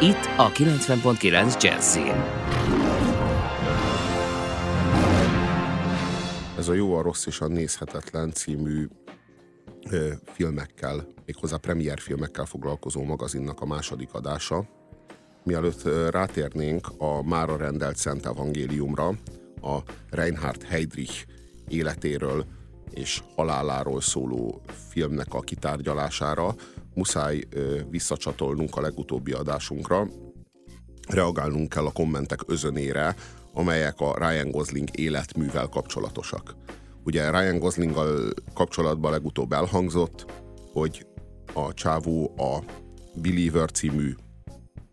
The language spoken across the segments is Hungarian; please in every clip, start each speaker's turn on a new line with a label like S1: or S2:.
S1: Itt a 90.9 Jazzin.
S2: Ez a jó, a rossz és a nézhetetlen című ö, filmekkel, méghozzá premier filmekkel foglalkozó magazinnak a második adása. Mielőtt ö, rátérnénk a mára rendelt Szent Evangéliumra, a Reinhard Heydrich életéről és haláláról szóló filmnek a kitárgyalására, muszáj visszacsatolnunk a legutóbbi adásunkra, reagálnunk kell a kommentek özönére, amelyek a Ryan Gosling életművel kapcsolatosak. Ugye Ryan Goslinggal kapcsolatban legutóbb elhangzott, hogy a csávó a Believer című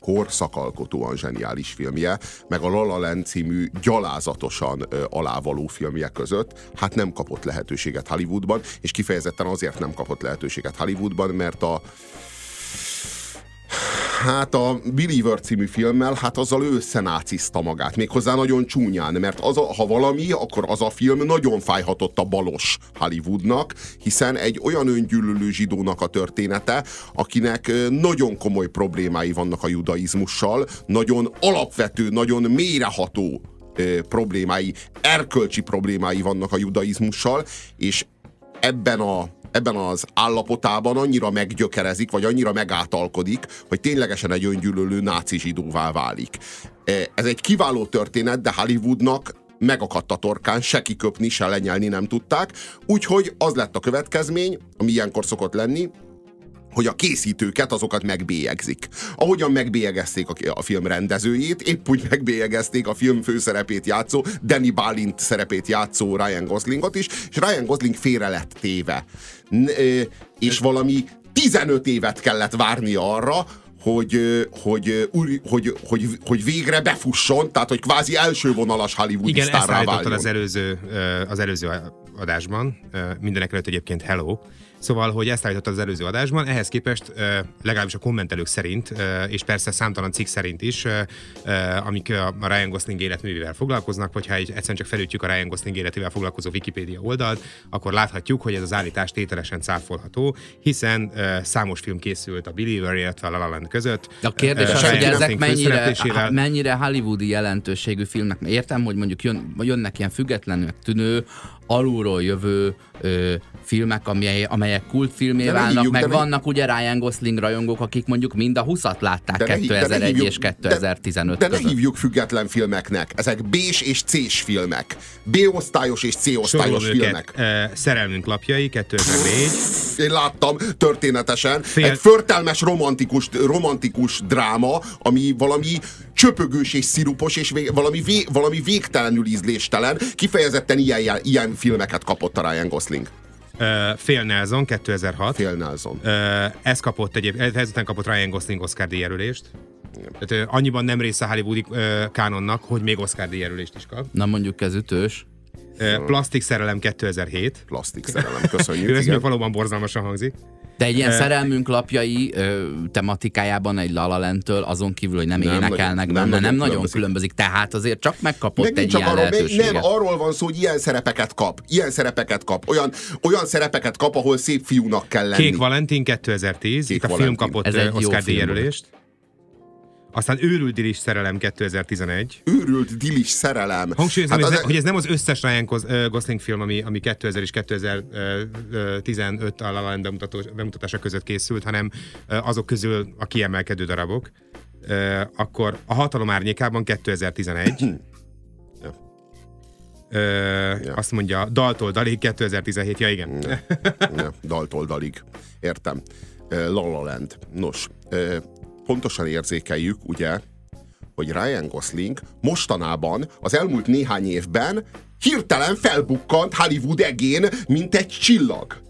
S2: korszakalkotóan zseniális filmje, meg a La La Land című gyalázatosan ö, alávaló filmje között, hát nem kapott lehetőséget Hollywoodban, és kifejezetten azért nem kapott lehetőséget Hollywoodban, mert a Hát a Believer című filmmel, hát azzal ő összenácizta magát, méghozzá nagyon csúnyán, mert az a, ha valami, akkor az a film nagyon fájhatott a balos Hollywoodnak, hiszen egy olyan öngyűlölő zsidónak a története, akinek nagyon komoly problémái vannak a judaizmussal, nagyon alapvető, nagyon mélyreható problémái, erkölcsi problémái vannak a judaizmussal, és ebben a ebben az állapotában annyira meggyökerezik, vagy annyira megátalkodik, hogy ténylegesen egy öngyűlölő náci zsidóvá válik. Ez egy kiváló történet, de Hollywoodnak megakadt a torkán, se kiköpni, se lenyelni nem tudták, úgyhogy az lett a következmény, ami ilyenkor szokott lenni, hogy a készítőket azokat megbélyegzik. Ahogyan megbélyegezték a, a film rendezőjét, épp úgy megbélyegezték a film főszerepét játszó, Danny Balint szerepét játszó Ryan Goslingot is, és Ryan Gosling félre lett téve. És valami 15 évet kellett várni arra, hogy, hogy, hogy, hogy, hogy, hogy végre befusson, tehát hogy kvázi első vonalas Hollywood
S3: Igen, ezt állítottad az előző, az előző adásban, mindenek előtt egyébként Hello, Szóval, hogy ezt állította az előző adásban, ehhez képest legalábbis a kommentelők szerint, és persze számtalan cikk szerint is, amik a Ryan Gosling életművével foglalkoznak, hogyha egy, egyszerűen csak felütjük a Ryan Gosling életével foglalkozó Wikipédia oldalt, akkor láthatjuk, hogy ez az állítás tételesen cáfolható, hiszen számos film készült a Believer, illetve a La La Land között.
S4: A kérdés az, hogy ezek mennyire, mennyire hollywoodi jelentőségű filmnek. Értem, hogy mondjuk jön, jönnek ilyen függetlenül tűnő, alulról jövő ö, filmek, amely, amelyek kultfilmé válnak, hívjuk, meg vannak ugye Ryan Gosling rajongók, akik mondjuk mind a 20-at látták de 2001 de hívjuk, és 2015
S2: de, de között. ne hívjuk független filmeknek. Ezek B-s és C-s filmek. B-osztályos és C-osztályos filmek.
S3: Őket, Szerelmünk lapjai 2004.
S2: Én láttam történetesen. Fél... Egy förtelmes romantikus, romantikus dráma, ami valami csöpögős és szirupos, és vég, valami, vé, valami végtelenül ízléstelen. Kifejezetten ilyen, ilyen filmeket kapott a Ryan Gosling.
S3: Uh, Fél Nelson 2006.
S2: Fél Nelson.
S3: Uh, ez kapott egy, ezután kapott Ryan Gosling Oscar díjjelölést. Tehát uh, annyiban nem része Hollywoodi uh, kánonnak, hogy még Oscar díjjelölést is kap.
S4: Na mondjuk ez ütős.
S3: Uh, Plastik szerelem 2007.
S2: Plastik szerelem, köszönjük.
S3: ez még valóban borzalmasan hangzik.
S4: De egy ilyen uh, szerelmünk lapjai ö, tematikájában egy lalalentől, azon kívül, hogy nem, nem énekelnek nagyon, benne, nem, nem nagyon különbözik. Tehát azért csak megkapott Megint egy csak ilyen arról, lehetőséget.
S2: Nem, arról van szó, hogy ilyen szerepeket kap. Ilyen szerepeket kap. Olyan, olyan szerepeket kap, ahol szép fiúnak kell lenni.
S3: Kék Valentin 2010. Kék Itt a Valentin. film kapott Oscar díjjelölést. Aztán őrült dilis szerelem 2011.
S2: Őrült dilis szerelem.
S3: Hangsúlyozom, hát hogy, ez, hogy ez nem az összes Ryan Gosling film, ami, ami 2000 és 2015 a La La Land bemutatása között készült, hanem azok közül a kiemelkedő darabok. Akkor a hatalom árnyékában 2011. ja. Ö, ja. Azt mondja, daltól dalig 2017, ja igen. Ja.
S2: ja. Daltól dalig, értem. La La Land. Nos, pontosan érzékeljük, ugye, hogy Ryan Gosling mostanában, az elmúlt néhány évben hirtelen felbukkant Hollywood egén, mint egy csillag.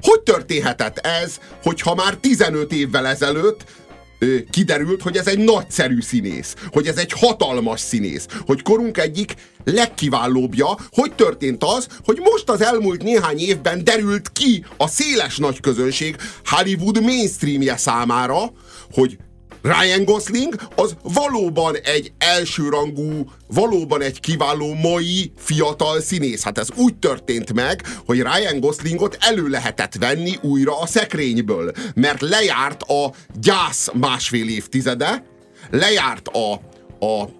S2: Hogy történhetett ez, hogyha már 15 évvel ezelőtt kiderült, hogy ez egy nagyszerű színész, hogy ez egy hatalmas színész, hogy korunk egyik legkiválóbbja, hogy történt az, hogy most az elmúlt néhány évben derült ki a széles nagy közönség Hollywood mainstreamje számára, hogy Ryan Gosling az valóban egy elsőrangú, valóban egy kiváló mai fiatal színész. Hát ez úgy történt meg, hogy Ryan Goslingot elő lehetett venni újra a szekrényből, mert lejárt a gyász másfél évtizede, lejárt a, a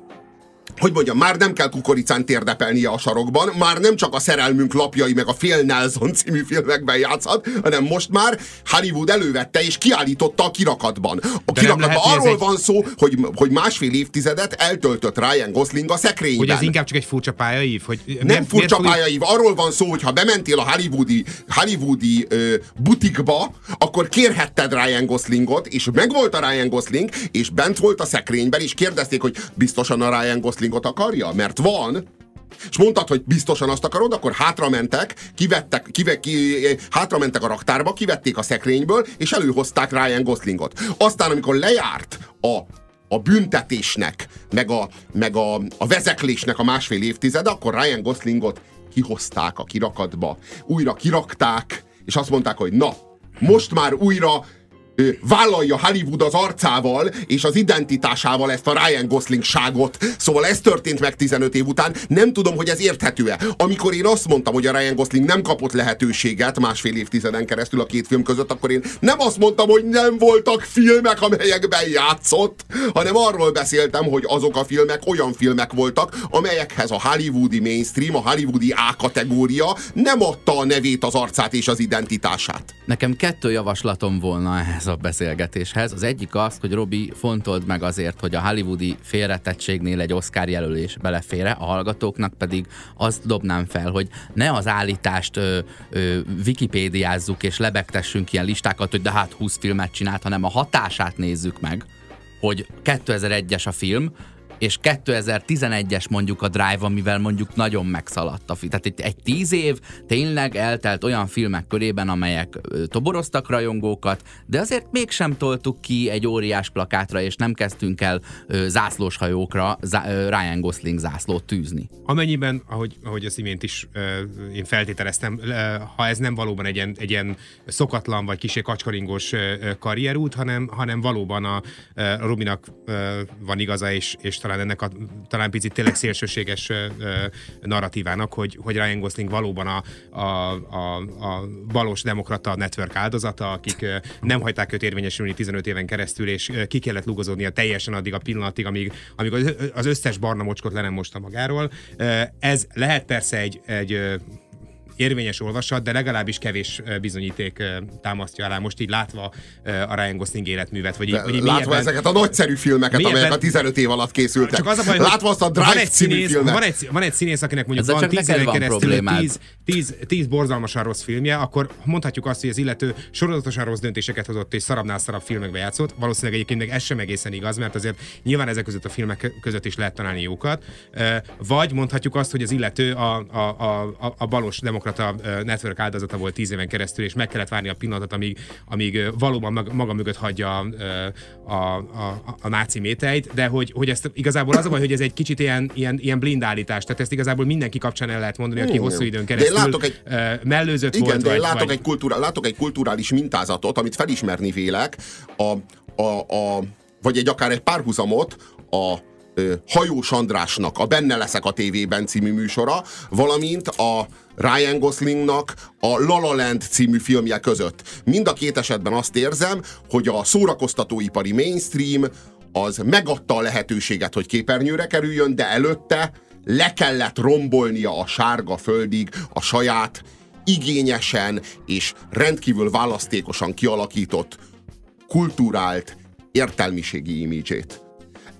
S2: hogy mondjam, már nem kell kukoricán térdepelnie a sarokban, már nem csak a szerelmünk lapjai meg a Phil Nelson című filmekben játszhat, hanem most már Hollywood elővette és kiállította a kirakatban. A De kirakatban arról egy... van szó, hogy, hogy másfél évtizedet eltöltött Ryan Gosling a szekrényben.
S3: Hogy ez inkább csak egy furcsa pályaív? Hogy
S2: nem miért, furcsa miért pályaív, arról van szó, hogy ha bementél a hollywoodi, hollywoodi ö, butikba, akkor kérhetted Ryan Goslingot, és megvolt a Ryan Gosling, és bent volt a szekrényben, és kérdezték, hogy biztosan a Ryan Gosling Goslingot akarja? Mert van, és mondtad, hogy biztosan azt akarod, akkor hátramentek, kivettek, kive, ki, hátramentek a raktárba, kivették a szekrényből, és előhozták Ryan Goslingot. Aztán, amikor lejárt a a büntetésnek, meg a, meg a, a vezeklésnek a másfél évtizede, akkor Ryan Goslingot kihozták a kirakatba, újra kirakták, és azt mondták, hogy na, most már újra vállalja Hollywood az arcával és az identitásával ezt a Ryan Gosling ságot. Szóval ez történt meg 15 év után. Nem tudom, hogy ez érthető-e. Amikor én azt mondtam, hogy a Ryan Gosling nem kapott lehetőséget másfél évtizeden keresztül a két film között, akkor én nem azt mondtam, hogy nem voltak filmek, amelyekben játszott, hanem arról beszéltem, hogy azok a filmek olyan filmek voltak, amelyekhez a hollywoodi mainstream, a hollywoodi A kategória nem adta a nevét, az arcát és az identitását.
S4: Nekem kettő javaslatom volna ehhez a beszélgetéshez. Az egyik az, hogy Robi fontold meg azért, hogy a hollywoodi félretettségnél egy Oscar jelölés belefére, a hallgatóknak pedig azt dobnám fel, hogy ne az állítást ö, ö, wikipédiázzuk és lebegtessünk ilyen listákat, hogy de hát 20 filmet csinált, hanem a hatását nézzük meg, hogy 2001-es a film, és 2011-es mondjuk a Drive, amivel mondjuk nagyon megszaladt a film. Tehát egy, egy tíz év tényleg eltelt olyan filmek körében, amelyek toboroztak rajongókat, de azért mégsem toltuk ki egy óriás plakátra, és nem kezdtünk el ö, zászlós hajókra zá, ö, Ryan Gosling zászlót tűzni.
S3: Amennyiben, ahogy, ahogy az imént is ö, én feltételeztem, ö, ha ez nem valóban egy ilyen, egy ilyen szokatlan vagy kisé kacskaringós ö, karrierút, hanem, hanem valóban a, a Robinak van igaza, és, és talán ennek a talán picit tényleg szélsőséges ö, narratívának, hogy, hogy Ryan Gosling valóban a, a, a, a balos demokrata network áldozata, akik nem hagyták őt érvényesülni 15 éven keresztül, és ki kellett lugozódnia teljesen addig a pillanatig, amíg, amíg az összes barna mocskot le nem mosta magáról. Ez lehet persze egy, egy érvényes olvasat, de legalábbis kevés bizonyíték támasztja alá. Most így látva a Ryan Gosling életművet. Vagy,
S2: vagy látva mélyebben, ezeket a nagyszerű filmeket, mélyebben, amelyek a 15 év alatt készültek. Csak az a baj, látva azt a Drive van egy színész,
S3: filmet. Van egy, van egy színész, akinek mondjuk Ezzel van 10 éven keresztül 10, 10, 10 borzalmasan rossz filmje, akkor mondhatjuk azt, hogy az illető sorozatosan rossz döntéseket hozott és szarabbnál szarabb filmekbe játszott. Valószínűleg egyébként meg ez sem egészen igaz, mert azért nyilván ezek között a filmek között is lehet találni jókat. Vagy mondhatjuk azt, hogy az illető a, a, a, a balos demokrata network áldozata volt tíz éven keresztül, és meg kellett várni a pillanatot, amíg, amíg valóban maga mögött hagyja a, a, a, a náci méteit, de hogy, hogy ezt igazából az a baj, hogy ez egy kicsit ilyen, ilyen, ilyen blind állítás, tehát ezt igazából mindenki kapcsán el lehet mondani, aki hosszú időn keresztül de látok egy, mellőzött
S2: igen,
S3: volt.
S2: de vagy, látok, vagy... Egy kultúra, látok egy kulturális mintázatot, amit felismerni vélek, a, a, a, vagy egy akár egy párhuzamot a Hajós Andrásnak a Benne leszek a tévében című műsora, valamint a Ryan Goslingnak a La La Land című filmje között. Mind a két esetben azt érzem, hogy a szórakoztatóipari mainstream az megadta a lehetőséget, hogy képernyőre kerüljön, de előtte le kellett rombolnia a sárga földig a saját igényesen és rendkívül választékosan kialakított, kulturált értelmiségi imidzsét.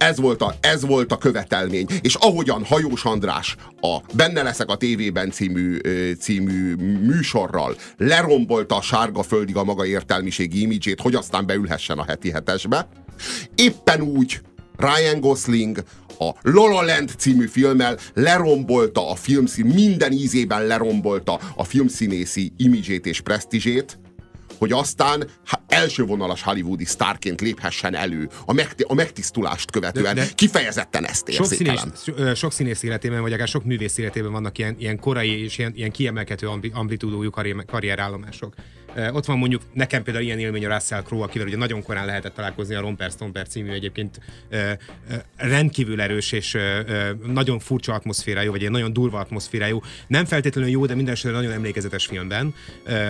S2: Ez volt, a, ez volt a követelmény. És ahogyan Hajós András a Benne leszek a tévében című, című műsorral lerombolta a sárga földig a maga értelmiségi imidzsét, hogy aztán beülhessen a heti hetesbe, éppen úgy Ryan Gosling a La La Land című filmmel lerombolta a filmszín, minden ízében lerombolta a filmszínészi imidzsét és presztizsét, hogy aztán első vonalas hollywoodi sztárként léphessen elő a, megti- a megtisztulást követően. De, de kifejezetten ezt érzékelem.
S3: Sok színész, sok színész életében, vagy akár sok művész életében vannak ilyen, ilyen korai és ilyen, ilyen kiemelkedő amplitúdójú karrierállomások. Ott van mondjuk nekem például ilyen élmény a Russell Crowe, akivel ugye nagyon korán lehetett találkozni a Romper Stomper című egyébként rendkívül erős és nagyon furcsa atmoszférájú, vagy egy nagyon durva atmoszférájú, nem feltétlenül jó, de minden esetben nagyon emlékezetes filmben,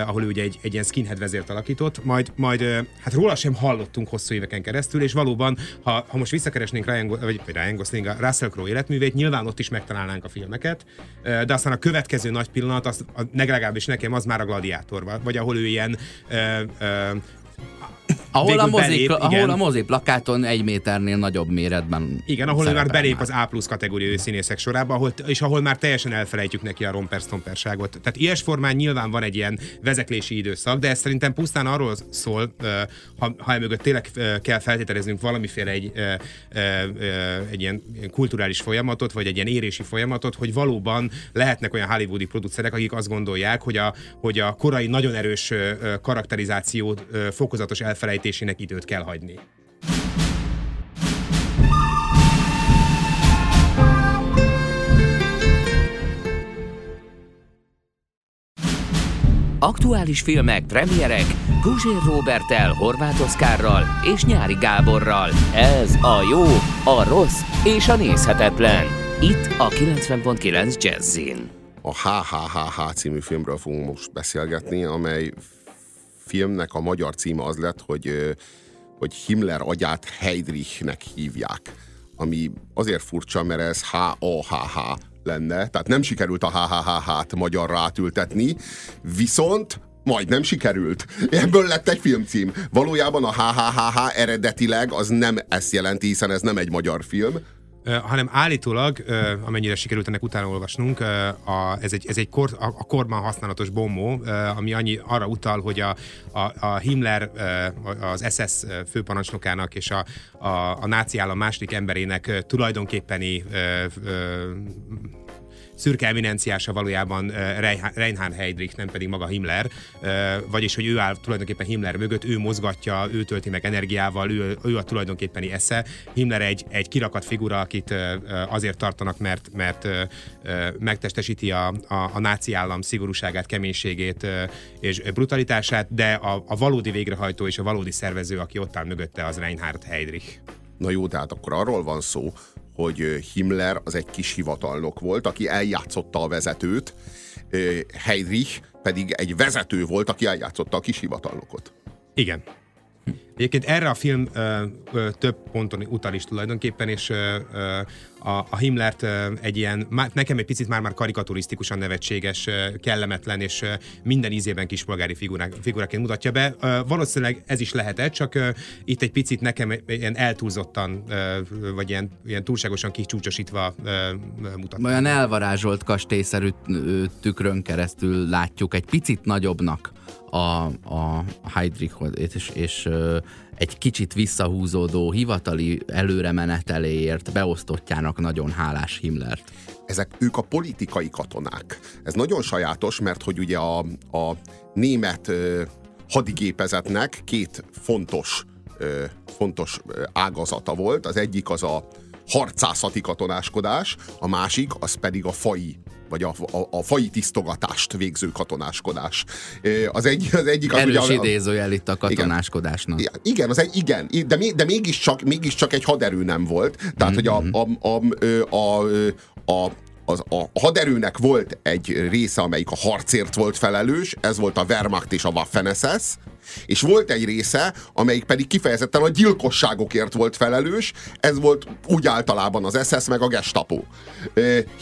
S3: ahol ő ugye egy, egy ilyen skinhead vezért alakított, majd, majd hát róla sem hallottunk hosszú éveken keresztül, és valóban, ha, ha most visszakeresnénk Ryan, vagy Ryan Gosling, a Russell Crowe életművét, nyilván ott is megtalálnánk a filmeket, de aztán a következő nagy pillanat, az, legalábbis nekem az már a gladiátor, vagy ahol ő ilyen ö, ö,
S4: ahol a, mozik, belép, ahol a mozi plakáton egy méternél nagyobb méretben
S3: Igen, ahol ő már belép már. az A plusz kategóriai színészek sorába, ahol, és ahol már teljesen elfelejtjük neki a romper Tehát ilyes formán nyilván van egy ilyen vezeklési időszak, de ez szerintem pusztán arról szól, ha, ha emögött tényleg kell feltételeznünk valamiféle egy, egy ilyen kulturális folyamatot, vagy egy ilyen érési folyamatot, hogy valóban lehetnek olyan hollywoodi producerek, akik azt gondolják, hogy a, hogy a korai nagyon erős karakterizáció fokozatos elfelejtés elfelejtésének időt kell hagyni.
S1: Aktuális filmek, premierek Guzsér Robertel, Horváth Oszkárral és Nyári Gáborral. Ez a jó, a rossz és a nézhetetlen. Itt a 90.9 Jazzin.
S2: A HHHH című filmről fogunk most beszélgetni, amely filmnek a magyar címe az lett, hogy, hogy Himmler agyát Heydrichnek hívják. Ami azért furcsa, mert ez H-A-H-H lenne, tehát nem sikerült a HHH-t magyarra átültetni, viszont majd nem sikerült. Ebből lett egy filmcím. Valójában a HHHH eredetileg az nem ezt jelenti, hiszen ez nem egy magyar film,
S3: hanem állítólag, amennyire sikerült ennek utána olvasnunk, ez egy, ez egy kor, a, a korban használatos bombó, ami annyi arra utal, hogy a, a, a Himmler, az SS főparancsnokának és a, a, a náci állam második emberének tulajdonképpeni szürke eminenciása valójában Reinhard Heydrich, nem pedig maga Himmler, vagyis, hogy ő áll tulajdonképpen Himmler mögött, ő mozgatja, ő tölti meg energiával, ő, ő a tulajdonképpeni esze. Himmler egy, egy kirakat figura, akit azért tartanak, mert, mert megtestesíti a, a, a náci állam szigorúságát, keménységét és brutalitását, de a, a valódi végrehajtó és a valódi szervező, aki ott áll mögötte, az Reinhard Heydrich.
S2: Na jó, tehát akkor arról van szó, hogy Himmler az egy kis hivatalnok volt, aki eljátszotta a vezetőt, Heydrich pedig egy vezető volt, aki eljátszotta a kis hivatalnokot.
S3: Igen. Egyébként erre a film ö, ö, több ponton utal is tulajdonképpen, és ö, ö, a, a Himmlert ö, egy ilyen, má, nekem egy picit már-már karikaturisztikusan nevetséges, ö, kellemetlen, és ö, minden ízében kispolgári figurák, figuraként mutatja be. Ö, valószínűleg ez is lehetett, csak ö, itt egy picit nekem ilyen eltúlzottan, ö, vagy ilyen, ilyen túlságosan kicsúcsosítva mutatja.
S4: Olyan elvarázsolt kastélyszerű tükrön keresztül látjuk egy picit nagyobbnak a, a Heidrichot, és, és egy kicsit visszahúzódó hivatali előremeneteléért beosztottjának nagyon hálás Himmlert.
S2: Ezek ők a politikai katonák. Ez nagyon sajátos, mert hogy ugye a, a német hadigépezetnek két fontos, fontos ágazata volt. Az egyik az a harcászati katonáskodás, a másik az pedig a fai vagy a, a, a fai tisztogatást végző katonáskodás. Az, egy, az egyik... Az
S4: Erős ugye, idézőjel itt a katonáskodásnak.
S2: Igen, igen, az egy, igen de, de mégiscsak, mégiscsak egy haderő nem volt. Tehát, mm-hmm. hogy a, mhm. a, a, a, a, a az, a haderőnek volt egy része, amelyik a harcért volt felelős, ez volt a Wehrmacht és a Waffen-SS, és volt egy része, amelyik pedig kifejezetten a gyilkosságokért volt felelős, ez volt úgy általában az SS meg a Gestapo.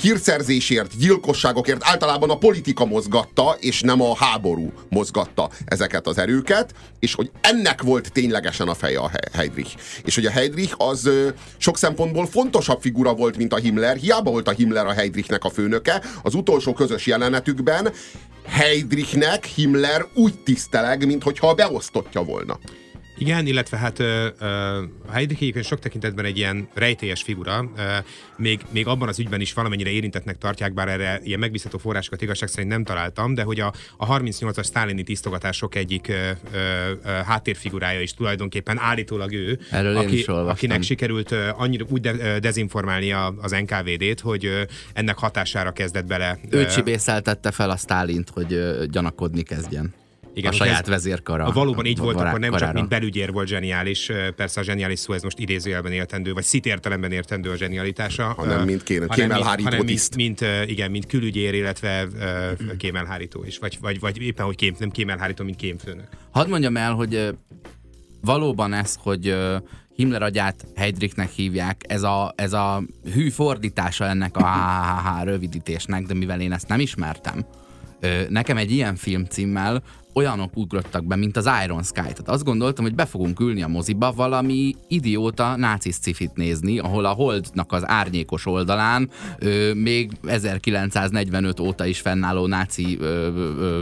S2: Hírszerzésért, gyilkosságokért általában a politika mozgatta, és nem a háború mozgatta ezeket az erőket, és hogy ennek volt ténylegesen a feje a Heydrich. És hogy a Heydrich az sok szempontból fontosabb figura volt, mint a Himmler, hiába volt a Himmler a Heydrichnek a főnöke, az utolsó közös jelenetükben Heydrichnek Himmler úgy tiszteleg, mintha beosztottja volna.
S3: Igen, illetve hát a Heidrich egyébként sok tekintetben egy ilyen rejtélyes figura, még, még abban az ügyben is valamennyire érintetnek tartják, bár erre ilyen megbízható forrásokat igazság szerint nem találtam, de hogy a, a 38-as sztálini tisztogatások egyik ö, ö, ö, háttérfigurája is tulajdonképpen állítólag ő,
S4: Erről aki,
S3: akinek sikerült annyira úgy de, dezinformálni az NKVD-t, hogy ennek hatására kezdett bele.
S4: Ő csibészeltette fel a Stálint, hogy gyanakodni kezdjen. Igen, a saját vezérkara.
S3: Ha valóban így volt, akkor nem csak mint belügyér volt zseniális, persze a zseniális szó ez most idézőjelben értendő, vagy szit értelemben értendő a zsenialitása.
S2: Hanem mint kéne, kémelhárító hanem
S3: mint, mint, igen, mint külügyér, illetve uh, kémelhárító is, vagy, vagy, vagy éppen, hogy kém, nem kémelhárító, mint kémfőnök.
S4: Hadd mondjam el, hogy valóban ez, hogy Himmler agyát Heydrichnek hívják, ez a, ez a hű fordítása ennek a HHH rövidítésnek, de mivel én ezt nem ismertem, nekem egy ilyen filmcímmel olyanok ugrottak be, mint az Iron Sky. Tehát azt gondoltam, hogy be fogunk ülni a moziba valami idióta náci cifit nézni, ahol a Holdnak az árnyékos oldalán ö, még 1945 óta is fennálló náci ö, ö,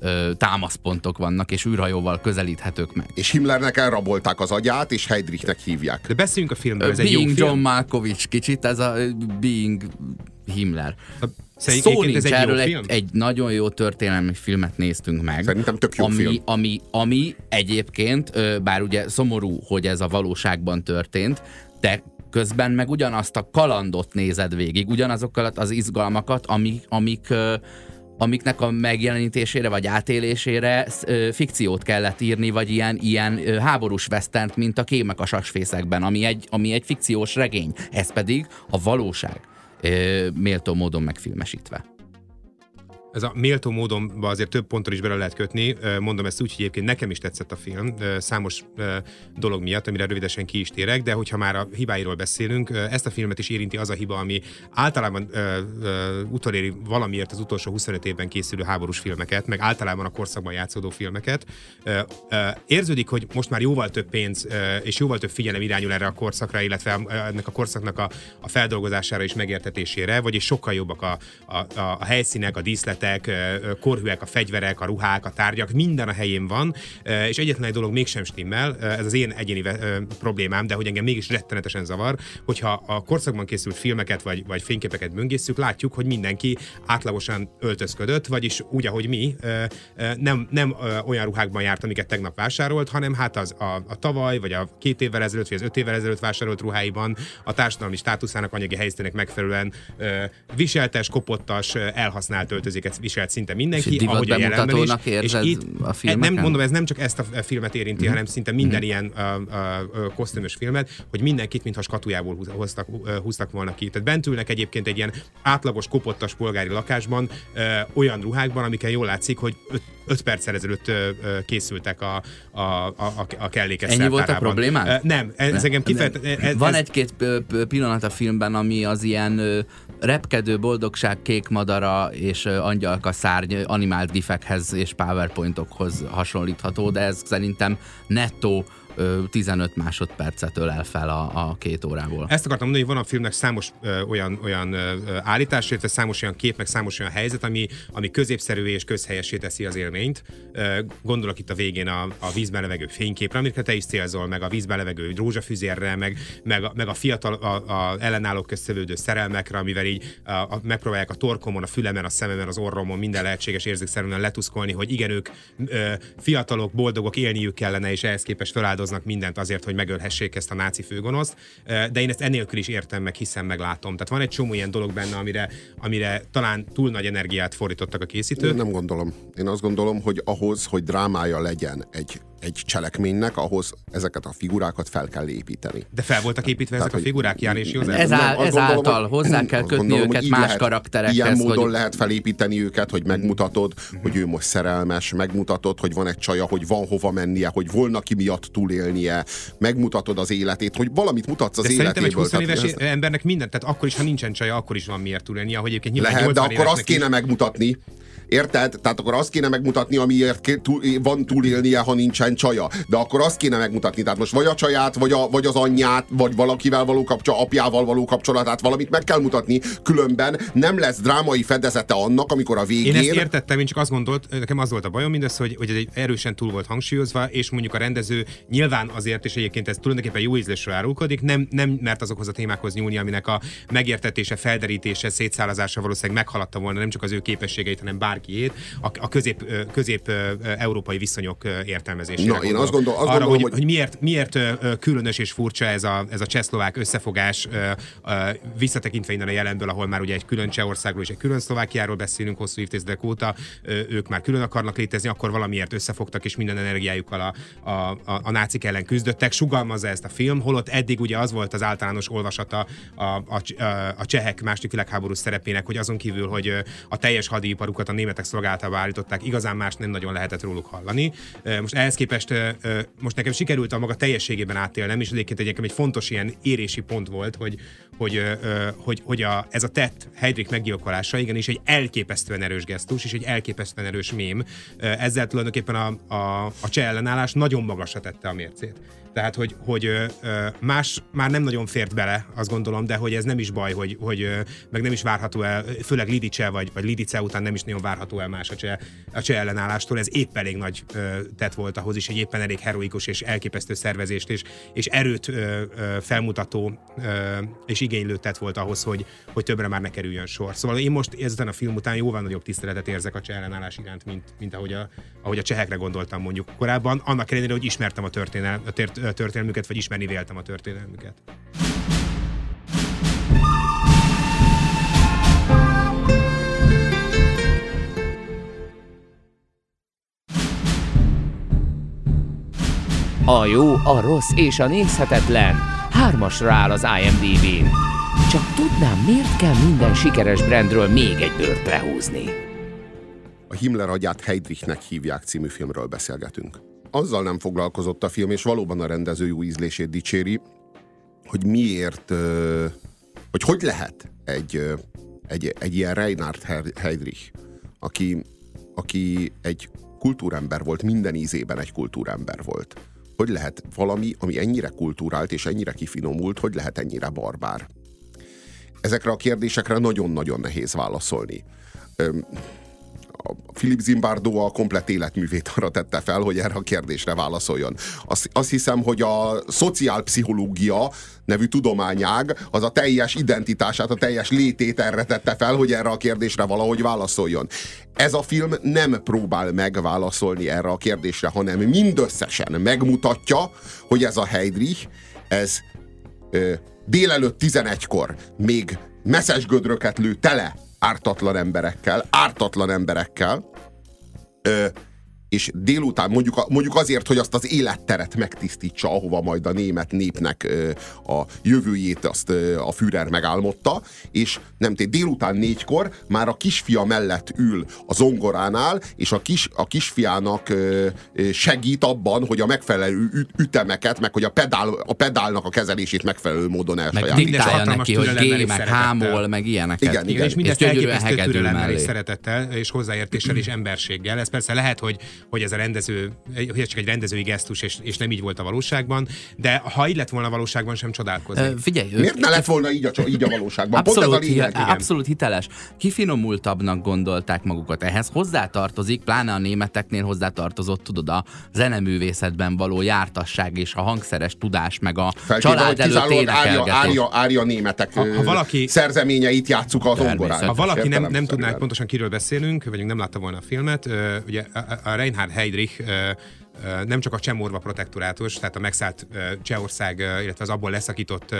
S4: ö, támaszpontok vannak, és űrhajóval közelíthetők meg.
S2: És Himmlernek elrabolták az agyát, és Heydrichnek hívják.
S3: De beszéljünk a filmről, ez
S4: Being
S3: egy jó film.
S4: John Malkovich kicsit, ez a Being Himmler. A Szó nincs ez egy erről egy, egy nagyon jó történelmi filmet néztünk meg.
S2: Szerintem tök jó
S4: ami,
S2: film.
S4: Ami, ami egyébként, bár ugye szomorú, hogy ez a valóságban történt, de közben meg ugyanazt a kalandot nézed végig, ugyanazokkal az izgalmakat, amik, amik amiknek a megjelenítésére vagy átélésére fikciót kellett írni, vagy ilyen, ilyen háborús vesztent, mint a kémek a sasfészekben, ami egy, ami egy fikciós regény. Ez pedig a valóság méltó módon megfilmesítve
S3: ez a méltó módon azért több ponton is bele lehet kötni. Mondom ezt úgy, hogy egyébként nekem is tetszett a film, számos dolog miatt, amire rövidesen ki is térek, de hogyha már a hibáiról beszélünk, ezt a filmet is érinti az a hiba, ami általában utoléri valamiért az utolsó 25 évben készülő háborús filmeket, meg általában a korszakban játszódó filmeket. Érződik, hogy most már jóval több pénz és jóval több figyelem irányul erre a korszakra, illetve ennek a korszaknak a, feldolgozására és megértetésére, vagyis sokkal jobbak a, a, a helyszínek, a díszletek, díszletek, korhűek a fegyverek, a ruhák, a tárgyak, minden a helyén van, és egyetlen egy dolog mégsem stimmel, ez az én egyéni problémám, de hogy engem mégis rettenetesen zavar, hogyha a korszakban készült filmeket vagy, vagy fényképeket böngészünk, látjuk, hogy mindenki átlagosan öltözködött, vagyis úgy, ahogy mi, nem, nem olyan ruhákban járt, amiket tegnap vásárolt, hanem hát az a, a tavaly, vagy a két évvel ezelőtt, vagy az öt évvel ezelőtt vásárolt ruháiban a társadalmi státuszának anyagi helyzetének megfelelően viseltes, kopottas, elhasznált öltözéket filmeket viselt szinte mindenki,
S4: és ahogy a jelenben És itt, a filmeken?
S3: nem mondom, ez nem csak ezt a filmet érinti, mm-hmm. hanem szinte minden mm-hmm. ilyen a, a kosztümös filmet, hogy mindenkit, mintha skatujából húztak, húztak volna ki. Tehát bent ülnek egyébként egy ilyen átlagos, kopottas polgári lakásban, ö, olyan ruhákban, amiken jól látszik, hogy öt, perccel ezelőtt ö, készültek a, a, a, a kellékes
S4: Ennyi volt a problémám?
S3: Nem, ez engem kifejezett.
S4: Van egy-két pillanat a filmben, ami az ilyen repkedő boldogság kék madara és angyalka szárny animált gifekhez és powerpointokhoz hasonlítható, de ez szerintem nettó 15 másodpercet ölel fel a, a két órából.
S3: Ezt akartam mondani, hogy van a filmnek számos ö, olyan, olyan ö, állítás, illetve számos olyan kép, meg számos olyan helyzet, ami, ami középszerű és közhelyessé teszi az élményt. Ö, gondolok itt a végén a, a vízben levegő fényképre, amit te is célzol, meg a vízben levegő rózsafüzérre, meg, meg, meg a fiatal a, a ellenállók közszövődő szerelmekre, amivel így a, a, megpróbálják a torkomon, a fülemen, a szememen, az orromon minden lehetséges érzékszerűen letuszkolni, hogy igen, ők ö, fiatalok, boldogok, élniük kellene, és ehhez képest feláldoznak áldoznak mindent azért, hogy megölhessék ezt a náci főgonoszt, de én ezt enélkül is értem, meg hiszem, meg látom. Tehát van egy csomó ilyen dolog benne, amire, amire talán túl nagy energiát fordítottak a készítők. Én
S2: nem gondolom. Én azt gondolom, hogy ahhoz, hogy drámája legyen egy egy cselekménynek, ahhoz ezeket a figurákat fel kell építeni.
S3: De fel voltak építve ezek a figurák, Ján és József?
S4: Ez, áll, ez gondolom, által hozzá kell kötni gondolom, őket más lehet, karakterekhez.
S2: Ilyen módon hogy... lehet felépíteni őket, hogy megmutatod, uh-huh. hogy ő most szerelmes, megmutatod, hogy van egy csaja, hogy van hova mennie, hogy volna ki miatt túlélnie, megmutatod az életét, hogy valamit mutatsz az
S3: De
S2: életéből.
S3: Szerintem egy 20 éves ez... embernek minden, tehát akkor is, ha nincsen csaja, akkor is van miért túlélnie, ahogy egyébként
S2: Lehet, de akkor azt kéne is. megmutatni, Érted? Tehát akkor azt kéne megmutatni, amiért van túlélnie, ha nincsen nincsen csaja, de akkor azt kéne megmutatni, tehát most vagy a csaját, vagy, a, vagy az anyját, vagy valakivel való kapcsolat, apjával való kapcsolatát, valamit meg kell mutatni, különben nem lesz drámai fedezete annak, amikor a végén...
S3: Én ezt értettem, én csak azt gondolt, nekem az volt a bajom mindez, hogy, hogy ez egy erősen túl volt hangsúlyozva, és mondjuk a rendező nyilván azért, és egyébként ez tulajdonképpen jó ízlésről árulkodik, nem, nem mert azokhoz a témákhoz nyúlni, aminek a megértetése, felderítése, szétszállazása valószínűleg meghaladta volna nem csak az ő képességeit, hanem bárkiét, a, a közép, közép európai viszonyok értelmezésére.
S2: Na, én azt, gondol, azt
S3: Arra,
S2: gondolom,
S3: hogy, hogy miért, miért különös és furcsa ez a, ez a csehszlovák összefogás, visszatekintve innen a jelenből, ahol már ugye egy külön Csehországról és egy külön Szlovákiáról beszélünk hosszú évtizedek óta, ők már külön akarnak létezni, akkor valamiért összefogtak, és minden energiájukkal a, a, a, a nácik ellen küzdöttek. Sugalmazza ezt a film, holott eddig ugye az volt az általános olvasata a, a, a csehek második világháború szerepének, hogy azon kívül, hogy a teljes hadiiparukat a németek szolgáltába állították, igazán más nem nagyon lehetett róluk hallani. Most ehhez képest most nekem sikerült a maga teljességében átélnem, és egyébként egyébként egy fontos ilyen érési pont volt, hogy, hogy, hogy, hogy a, ez a tett Heydrich meggyilkolása igenis egy elképesztően erős gesztus, és egy elképesztően erős mém. Ezzel tulajdonképpen a, a, a cseh ellenállás nagyon magasra tette a mércét. Tehát, hogy, hogy más már nem nagyon fért bele, azt gondolom, de hogy ez nem is baj, hogy, hogy meg nem is várható el, főleg Lidice vagy, vagy Lidice után nem is nagyon várható el más a cseh, a cseh ellenállástól. Ez épp elég nagy tett volt ahhoz is, egy éppen elég heroikus és elképesztő szervezést és, és erőt felmutató és igénylő tett volt ahhoz, hogy, hogy többre már ne kerüljön sor. Szóval én most ezután a film után jóval nagyobb tiszteletet érzek a cseh ellenállás iránt, mint, mint ahogy, a, ahogy a csehekre gondoltam mondjuk korábban, annak ellenére, hogy ismertem a, történel, történelmüket, vagy ismerni véltem a történelmüket.
S1: A jó, a rossz és a nézhetetlen hármasra áll az IMDb-n. Csak tudnám, miért kell minden sikeres brandről még egy bőrt lehúzni?
S2: A Himmler agyát Heydrichnek hívják című filmről beszélgetünk azzal nem foglalkozott a film, és valóban a rendező jó ízlését dicséri, hogy miért, hogy hogy lehet egy, egy, egy ilyen Reinhard Heydrich, aki, aki egy kultúrember volt, minden ízében egy kultúrember volt. Hogy lehet valami, ami ennyire kultúrált és ennyire kifinomult, hogy lehet ennyire barbár? Ezekre a kérdésekre nagyon-nagyon nehéz válaszolni a Philip Zimbardo a komplet életművét arra tette fel, hogy erre a kérdésre válaszoljon. Azt, azt hiszem, hogy a szociálpszichológia nevű tudományág az a teljes identitását, a teljes létét erre tette fel, hogy erre a kérdésre valahogy válaszoljon. Ez a film nem próbál megválaszolni erre a kérdésre, hanem mindösszesen megmutatja, hogy ez a Heydrich, ez ö, délelőtt 11-kor még messzes gödröket lő tele ártatlan emberekkel, ártatlan emberekkel, ö, és délután mondjuk, mondjuk azért, hogy azt az életteret megtisztítsa, ahova majd a német népnek a jövőjét azt a Führer megálmodta, és nem tény, délután négykor már a kisfia mellett ül a zongoránál, és a, kis, a kisfiának segít abban, hogy a megfelelő ütemeket, meg hogy a, pedál, a pedálnak a kezelését megfelelő módon elsajátítsa.
S4: Meg neki, hogy gé, meg hámol, meg ilyeneket.
S3: Igen, igen. És mindezt elképesztő türelemmel és szeretettel, és hozzáértéssel és emberséggel. Ez persze lehet, hogy hogy ez a rendező, hogy ez csak egy rendezői gesztus, és, és nem így volt a valóságban, de ha így lett volna a valóságban, sem csodálkozni.
S4: Uh, figyelj,
S2: Miért ne lett volna így a, így a valóságban?
S4: Abszolút, Pont ez a lényeg, abszolút hiteles. Kifinomultabbnak gondolták magukat. Ehhez hozzátartozik, pláne a németeknél hozzátartozott, tudod, a zeneművészetben való jártasság és a hangszeres tudás, meg a Feltéve, család előtt énekelgetés.
S2: Árja, árja németek ha, ha valaki, szerzeményeit játsszuk az ongorán.
S3: Ha valaki nem, nem tudná, pontosan kiről beszélünk, vagy nem látta volna a filmet, ugye a Reinhard Heydrich nem csak a Csemorva protektorátus, tehát a megszállt Csehország, illetve az abból leszakított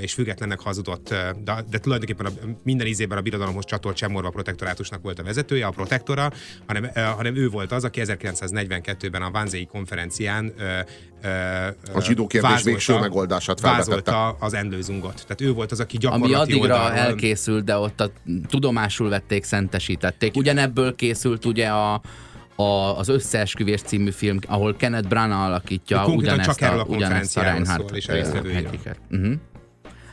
S3: és függetlennek hazudott, de, de tulajdonképpen a, minden ízében a birodalomhoz csatolt Csemorva protektorátusnak volt a vezetője, a protektora, hanem, hanem ő volt az, aki 1942-ben a Vanzéi konferencián
S2: a zsidó kérdés végső megoldását
S3: felvetette. az endőzungot. Tehát ő volt az, aki gyakorlatilag
S4: Ami addigra oldalról... elkészült, de ott a, tudomásul vették, szentesítették. Ugyanebből készült ugye a a, az Összeesküvés című film, ahol Kenneth Branagh alakítja ugyanezt
S3: csak a, a ugyanezt a Reinhardt és a
S4: uh-huh.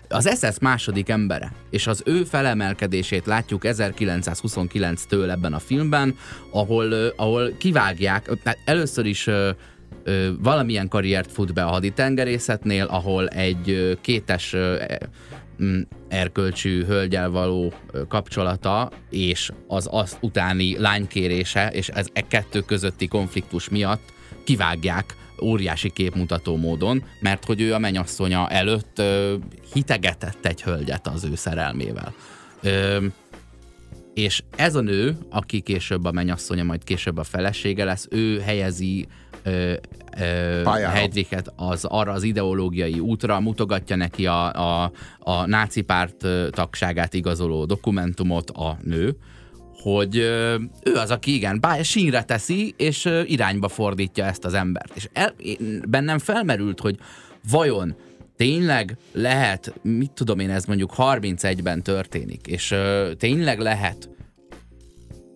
S4: Az SS második embere, és az ő felemelkedését látjuk 1929-től ebben a filmben, ahol, ahol kivágják, tehát először is ö, valamilyen karriert fut be a haditengerészetnél, ahol egy ö, kétes ö, erkölcsű hölgyel való kapcsolata és az azt utáni lánykérése és ez e kettő közötti konfliktus miatt kivágják óriási képmutató módon, mert hogy ő a menyasszonya előtt ö, hitegetett egy hölgyet az ő szerelmével. Ö, és ez a nő, aki később a menyasszonya, majd később a felesége lesz, ő helyezi ö, ö, Heidrichet az, arra az ideológiai útra, mutogatja neki a, a, a náci párt tagságát igazoló dokumentumot a nő, hogy ő az, aki igen, bár sínre teszi, és irányba fordítja ezt az embert. És el, bennem felmerült, hogy vajon tényleg lehet, mit tudom én, ez mondjuk 31-ben történik, és ö, tényleg lehet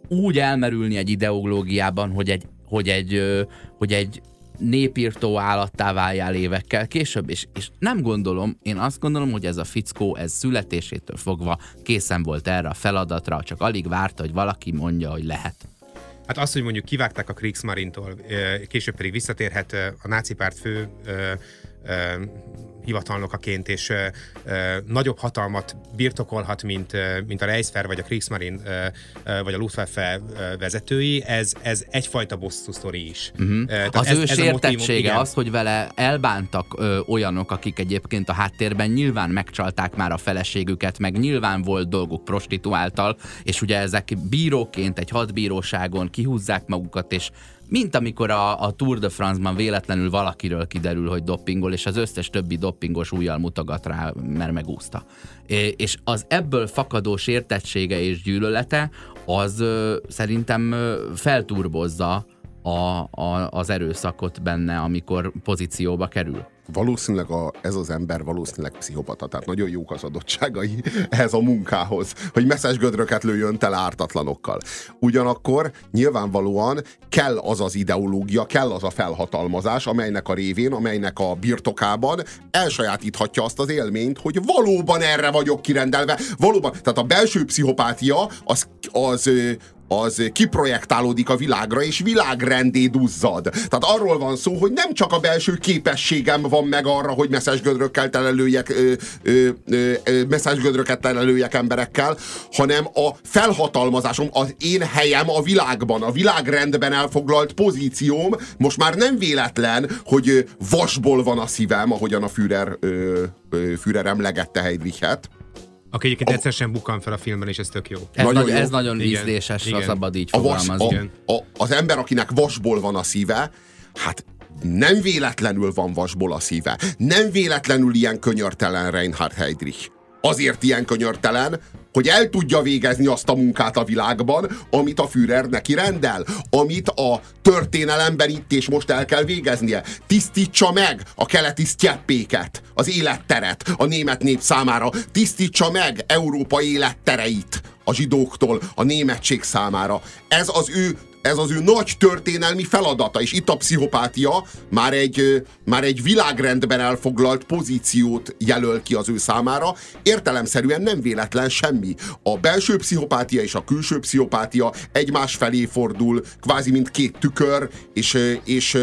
S4: úgy elmerülni egy ideológiában, hogy egy, hogy egy, ö, hogy egy népírtó állattá váljál évekkel később, és, és nem gondolom, én azt gondolom, hogy ez a fickó, ez születésétől fogva készen volt erre a feladatra, csak alig várta, hogy valaki mondja, hogy lehet.
S3: Hát azt, hogy mondjuk kivágták a Kriegsmarintól, később pedig visszatérhet a náci párt fő hivatalnokaként, és ö, ö, nagyobb hatalmat birtokolhat, mint, ö, mint a Reichswehr, vagy a Kriegsmarine, ö, vagy a Luftwaffe vezetői, ez, ez egyfajta bosszú sztori is.
S4: Uh-huh. Tehát az ez, ő ez sértettsége az, hogy vele elbántak ö, olyanok, akik egyébként a háttérben nyilván megcsalták már a feleségüket, meg nyilván volt dolguk prostituáltal, és ugye ezek bíróként egy hadbíróságon kihúzzák magukat, és mint amikor a, a Tour de France-ban véletlenül valakiről kiderül, hogy doppingol, és az összes többi doppingos újjal mutogat rá, mert megúszta. És az ebből fakadó sértettsége és gyűlölete, az szerintem felturbozza a, a, az erőszakot benne, amikor pozícióba kerül
S2: valószínűleg a, ez az ember valószínűleg pszichopata, tehát nagyon jók az adottságai ehhez a munkához, hogy messzes gödröket lőjön tele ártatlanokkal. Ugyanakkor nyilvánvalóan kell az az ideológia, kell az a felhatalmazás, amelynek a révén, amelynek a birtokában elsajátíthatja azt az élményt, hogy valóban erre vagyok kirendelve, valóban, tehát a belső pszichopátia az, az, az kiprojektálódik a világra, és világrendé duzzad. Tehát arról van szó, hogy nem csak a belső képességem van meg arra, hogy messzesgödrökkel telelőjek, messzesgödröket telelőjek emberekkel, hanem a felhatalmazásom, az én helyem a világban, a világrendben elfoglalt pozícióm, most már nem véletlen, hogy vasból van a szívem, ahogyan a Führer, Führer emlegette Heidrichet,
S3: aki egyébként a, egyszer sem bukkan fel a filmben, és ez tök jó.
S4: Ez nagyon, nagy, jó. ez nagyon ízléses, igen. szabad így a vas, a,
S2: a, az ember, akinek vasból van a szíve, hát nem véletlenül van vasból a szíve. Nem véletlenül ilyen könyörtelen Reinhard Heydrich azért ilyen könyörtelen, hogy el tudja végezni azt a munkát a világban, amit a Führer neki rendel, amit a történelemben itt és most el kell végeznie. Tisztítsa meg a keleti sztyeppéket, az életteret a német nép számára, tisztítsa meg Európa élettereit a zsidóktól a németség számára. Ez az ő ez az ő nagy történelmi feladata, és itt a pszichopátia már egy, már egy világrendben elfoglalt pozíciót jelöl ki az ő számára. Értelemszerűen nem véletlen semmi. A belső pszichopátia és a külső pszichopátia egymás felé fordul, kvázi mint két tükör, és, és,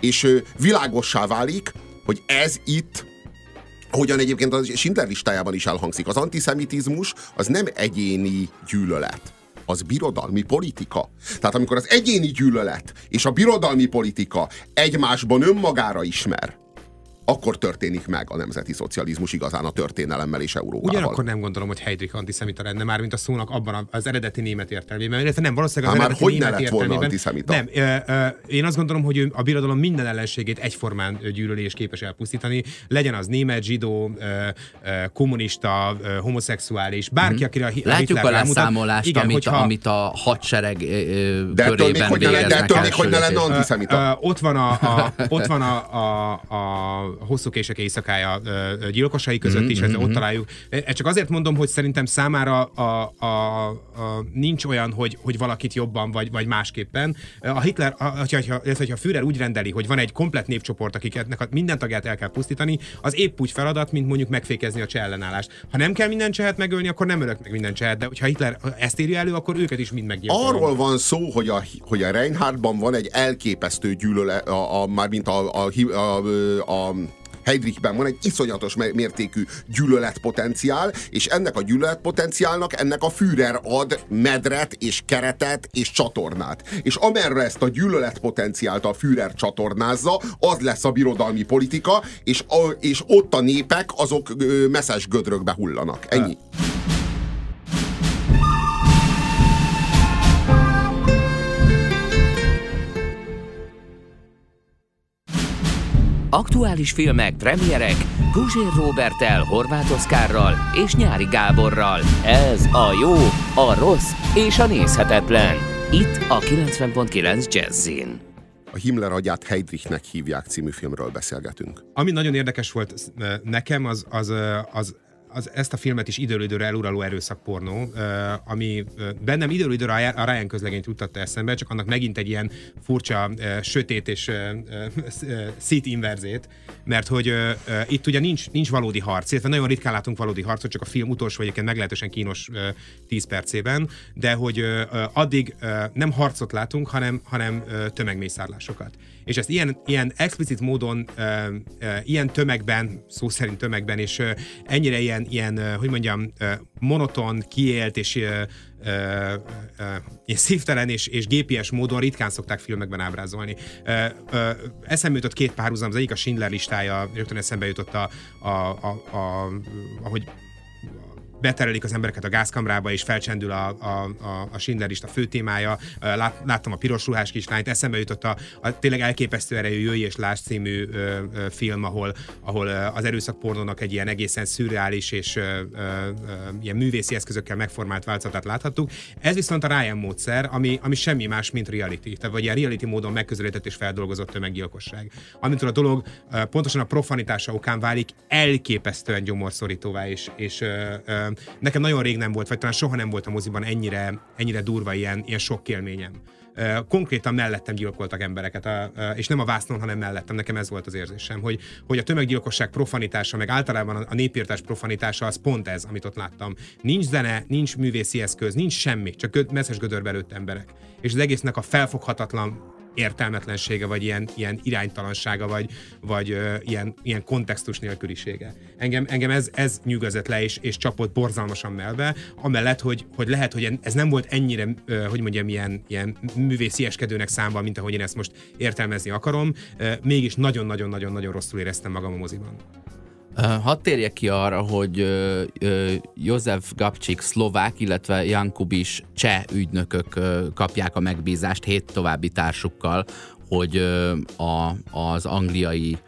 S2: és világossá válik, hogy ez itt Ahogyan egyébként a Schindler listájában is elhangzik, az antiszemitizmus az nem egyéni gyűlölet az birodalmi politika. Tehát amikor az egyéni gyűlölet és a birodalmi politika egymásban önmagára ismer, akkor történik meg a nemzeti szocializmus igazán a történelemmel és Európával.
S3: Ugyanakkor nem gondolom, hogy Heydrich antiszemita lenne már, mint a szónak abban az eredeti német értelmében, illetve nem, valószínűleg az Há, eredeti
S2: hogy német értelmében. Antiszemita?
S3: Nem, ö, ö, én azt gondolom, hogy a birodalom minden ellenségét egyformán gyűlöli és képes elpusztítani, legyen az német, zsidó, ö, ö, kommunista, ö, homoszexuális, bárki, mm. akire a
S4: Látjuk a leszámolást, igen, amit, hogyha, amit a hadsereg ö,
S2: de körében még, hogy ne, De ettől még, hogy ne lenne antiszemita.
S3: Ö, ö, ott van a, a, ott van a, a, a hosszú kések éjszakája gyilkosai között mm-hmm. is, mm-hmm. ott találjuk. Ezt csak azért mondom, hogy szerintem számára a, a, a, nincs olyan, hogy, hogy valakit jobban vagy, vagy másképpen. A Hitler, a, hogyha, hogyha a Führer úgy rendeli, hogy van egy komplet népcsoport, akiknek a minden tagját el kell pusztítani, az épp úgy feladat, mint mondjuk megfékezni a cseh ellenállást. Ha nem kell minden csehet megölni, akkor nem ölök meg minden csehet, de hogyha Hitler ezt írja elő, akkor őket is mind meggyilkolom.
S2: Arról van szó, hogy a, hogy a Reinhardtban van egy elképesztő gyűlölet, a, a, mármint a, a, a, a, a Heydrichben van egy iszonyatos mértékű gyűlöletpotenciál, és ennek a gyűlöletpotenciálnak ennek a Führer ad medret és keretet és csatornát. És amerre ezt a gyűlöletpotenciált a Führer csatornázza, az lesz a birodalmi politika, és, a, és ott a népek azok messzes gödrökbe hullanak. Ennyi.
S1: Aktuális filmek, premierek Guzsér Robertel, Horváth Oszkárral és Nyári Gáborral. Ez a jó, a rossz és a nézhetetlen. Itt a 90.9 Jazzin.
S2: A Himmler agyát Heydrichnek hívják című filmről beszélgetünk.
S3: Ami nagyon érdekes volt nekem, az, az, az az, ezt a filmet is időről időre eluraló erőszakpornó, ami bennem időről időre a Ryan közlegényt juttatta eszembe, csak annak megint egy ilyen furcsa, sötét és szít inverzét, mert hogy itt ugye nincs, nincs valódi harc, illetve nagyon ritkán látunk valódi harcot, csak a film utolsó egyébként meglehetősen kínos 10 percében, de hogy addig nem harcot látunk, hanem, hanem tömegmészárlásokat és ezt ilyen, ilyen explicit módon, uh, uh, ilyen tömegben, szó szerint tömegben, és uh, ennyire ilyen, ilyen uh, hogy mondjam, uh, monoton, kiélt és uh, uh, ilyen szívtelen és, és gépies módon ritkán szokták filmekben ábrázolni. Uh, uh, eszembe jutott két párhuzam, az egyik a Schindler listája, rögtön eszembe jutott a, a, a, a ahogy beterelik az embereket a gázkamrába, és felcsendül a, a, a, a Schindler a fő témája. Lát, láttam a piros ruhás kislányt, eszembe jutott a, a tényleg elképesztő erejű Jöjj és Láss című ö, ö, film, ahol, ahol az erőszakpornónak egy ilyen egészen szürreális és ö, ö, ö, ilyen művészi eszközökkel megformált változatát láthattuk. Ez viszont a Ryan módszer, ami, ami semmi más, mint reality. Tehát vagy ilyen reality módon megközelített és feldolgozott tömeggyilkosság. Amitől a dolog pontosan a profanitása okán válik elképesztően gyomorszorítóvá és, és ö, ö, nekem nagyon rég nem volt, vagy talán soha nem volt a moziban ennyire, ennyire durva ilyen, ilyen sok élményem. Konkrétan mellettem gyilkoltak embereket, és nem a vásznon, hanem mellettem. Nekem ez volt az érzésem, hogy, hogy a tömeggyilkosság profanitása, meg általában a népírtás profanitása az pont ez, amit ott láttam. Nincs zene, nincs művészi eszköz, nincs semmi, csak messzes gödörbe előtt emberek. És az egésznek a felfoghatatlan értelmetlensége, vagy ilyen, ilyen iránytalansága, vagy, vagy uh, ilyen, ilyen kontextus nélkülisége. Engem, engem ez, ez nyugodott le, és, és csapott borzalmasan melbe, amellett, hogy, hogy lehet, hogy ez nem volt ennyire, uh, hogy mondjam, ilyen, ilyen művészi eskedőnek számban, mint ahogy én ezt most értelmezni akarom, uh, mégis nagyon-nagyon-nagyon-nagyon rosszul éreztem magam a moziban.
S4: Hadd térjek ki arra, hogy József Gabcsik szlovák, illetve Jan Kubis cseh ügynökök kapják a megbízást hét további társukkal, hogy a, az angliai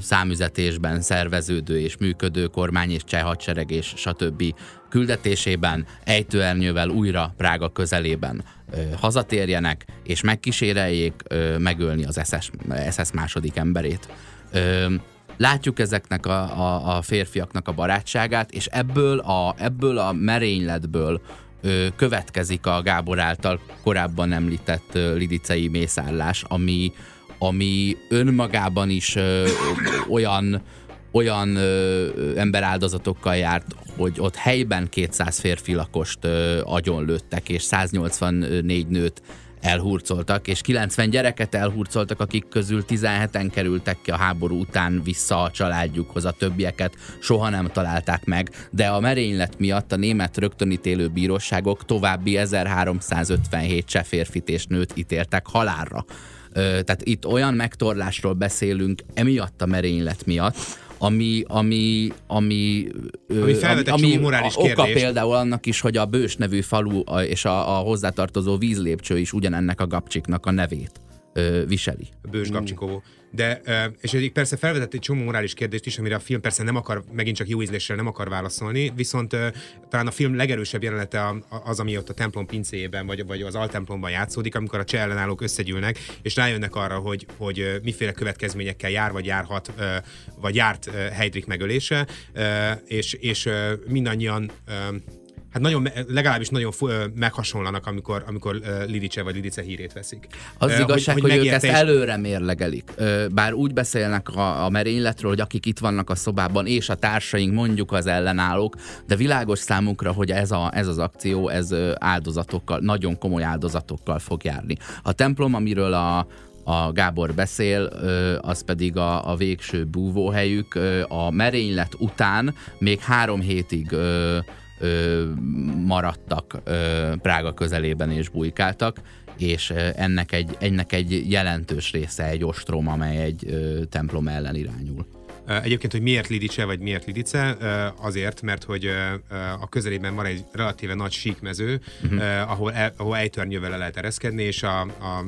S4: számüzetésben szerveződő és működő kormány és cseh hadsereg és stb. küldetésében ejtőernyővel újra Prága közelében hazatérjenek és megkíséreljék megölni az SS, SS második emberét látjuk ezeknek a, a, a férfiaknak a barátságát, és ebből a, ebből a merényletből ö, következik a Gábor által korábban említett ö, lidicei mészállás, ami, ami önmagában is ö, olyan olyan ö, emberáldozatokkal járt, hogy ott helyben 200 férfi lakost ö, agyonlőttek, és 184 nőt elhurcoltak, és 90 gyereket elhurcoltak, akik közül 17-en kerültek ki a háború után vissza a családjukhoz, a többieket soha nem találták meg, de a merénylet miatt a német rögtönítélő bíróságok további 1357 cseh férfit és nőt ítéltek halálra. Tehát itt olyan megtorlásról beszélünk emiatt a merénylet miatt, ami, ami, ami,
S3: ami, felvet ami, ami morális
S4: oka kérdést. például annak is, hogy a Bős nevű falu és a, a hozzátartozó vízlépcső is ugyanennek a gapcsiknak a nevét ö, viseli.
S3: Bős. De, és egyik persze felvetett egy csomó morális kérdést is, amire a film persze nem akar, megint csak jó ízléssel nem akar válaszolni, viszont talán a film legerősebb jelenete az, ami ott a templom pincéjében, vagy, vagy az altemplomban játszódik, amikor a cseh ellenállók összegyűlnek, és rájönnek arra, hogy, hogy miféle következményekkel jár, vagy járhat, vagy járt Heydrich megölése, és, és mindannyian hát nagyon, legalábbis nagyon meghasonlanak, amikor, amikor Lidice vagy Lidice hírét veszik.
S4: Az uh, igazság, hogy, hogy, hogy ők ezt előre mérlegelik. Bár úgy beszélnek a, a merényletről, hogy akik itt vannak a szobában, és a társaink mondjuk az ellenállók, de világos számunkra, hogy ez, a, ez az akció, ez áldozatokkal, nagyon komoly áldozatokkal fog járni. A templom, amiről a, a Gábor beszél, az pedig a, a végső búvóhelyük. A merénylet után még három hétig ö, maradtak ö, Prága közelében és bujkáltak, és ennek egy, ennek egy jelentős része egy ostrom, amely egy ö, templom ellen irányul.
S3: Egyébként, hogy miért Lidice, vagy miért Lidice? Azért, mert hogy a közelében van egy relatíve nagy síkmező, uh-huh. ahol, ahol ejtörnyővel le lehet ereszkedni, és a, a,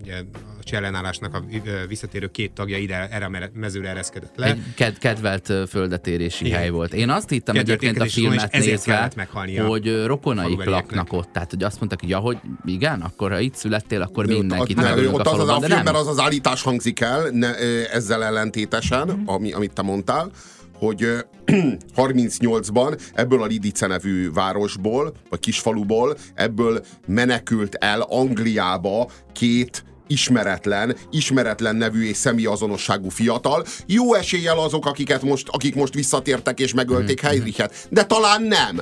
S3: ugye, a csellenállásnak a visszatérő két tagja ide erre a mezőre ereszkedett le.
S4: Egy ked- kedvelt földetérési Igen. hely volt. Én azt hittem kedvelt egyébként a filmet nézve, hogy rokonaik laknak ott. Tehát, hogy azt mondtak, hogy ja, hogy igen, akkor ha itt születtél, akkor mindenkit megölünk
S2: a faluban. Az az a filmben az az állítás hangzik el ne, ezzel ellentétesen, uh-huh. ami, amit te mondtál, hogy 38-ban ebből a Lidice nevű városból, vagy kisfaluból, ebből menekült el Angliába két ismeretlen, ismeretlen nevű és személyazonosságú fiatal. Jó eséllyel azok, akiket most, akik most visszatértek és megölték hmm. Heidrichet. De talán nem.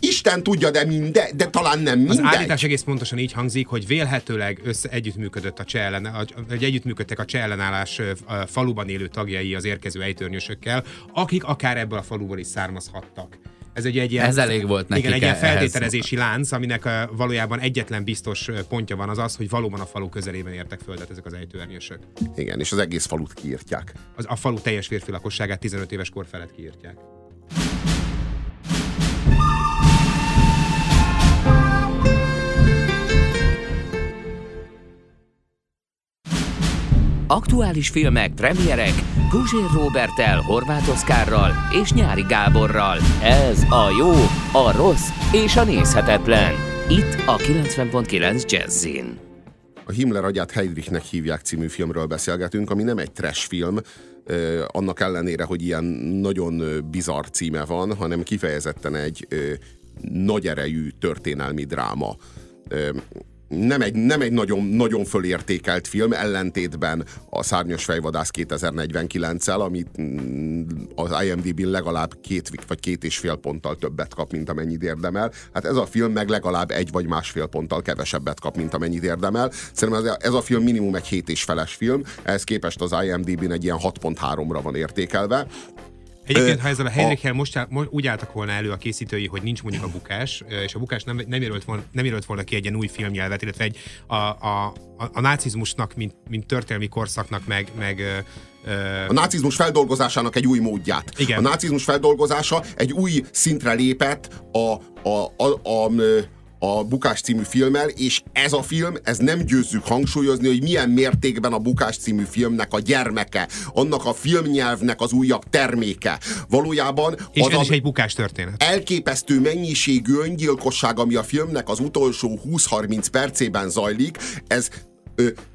S2: Isten tudja, de minden, de talán nem minden.
S3: Az állítás egész pontosan így hangzik, hogy vélhetőleg össze együttműködött a cseh ellen, hogy együttműködtek a cseh ellenállás faluban élő tagjai az érkező ejtörnyösökkel, akik akár ebből a faluból is származhattak.
S4: Ez egy, egy ilyen, Ez elég volt nekik.
S3: Igen, egy ilyen feltételezési ehhez. lánc, aminek valójában egyetlen biztos pontja van az az, hogy valóban a falu közelében értek földet ezek az ejtőernyősök.
S2: Igen, és az egész falut kiírtják.
S3: Az, a falu teljes férfi lakosságát 15 éves kor felett kiírtják.
S1: Aktuális filmek, premierek, Guzsér Robertel, Horváth Oszkárral és Nyári Gáborral. Ez a jó, a rossz és a nézhetetlen. Itt a 90.9 Jazzin.
S2: A Himmler agyát Heydrichnek hívják című filmről beszélgetünk, ami nem egy trash film, annak ellenére, hogy ilyen nagyon bizarr címe van, hanem kifejezetten egy nagy erejű történelmi dráma nem egy, nem egy nagyon, nagyon fölértékelt film, ellentétben a Szárnyas fejvadász 2049-el, amit mm, az IMDb-n legalább két vagy két és fél ponttal többet kap, mint amennyit érdemel. Hát ez a film meg legalább egy vagy másfél ponttal kevesebbet kap, mint amennyit érdemel. Szerintem ez, a film minimum egy hét és feles film, ehhez képest az IMDb-n egy ilyen 6.3-ra van értékelve.
S3: Egyébként, ha ezzel a Heinrichel most, úgy álltak volna elő a készítői, hogy nincs mondjuk a bukás, és a bukás nem, nem, jelölt, volna, nem jelölt volna ki egy ilyen új filmnyelvet, illetve egy, a, a, a, a nácizmusnak, mint, mint történelmi korszaknak, meg, meg
S2: a nácizmus feldolgozásának egy új módját. Igen. A nácizmus feldolgozása egy új szintre lépett a, a, a, a, a a Bukás című filmmel, és ez a film, ez nem győzzük hangsúlyozni, hogy milyen mértékben a Bukás című filmnek a gyermeke, annak a filmnyelvnek az újabb terméke. Valójában
S3: és az ez is egy bukás történet.
S2: Elképesztő mennyiségű öngyilkosság, ami a filmnek az utolsó 20-30 percében zajlik, ez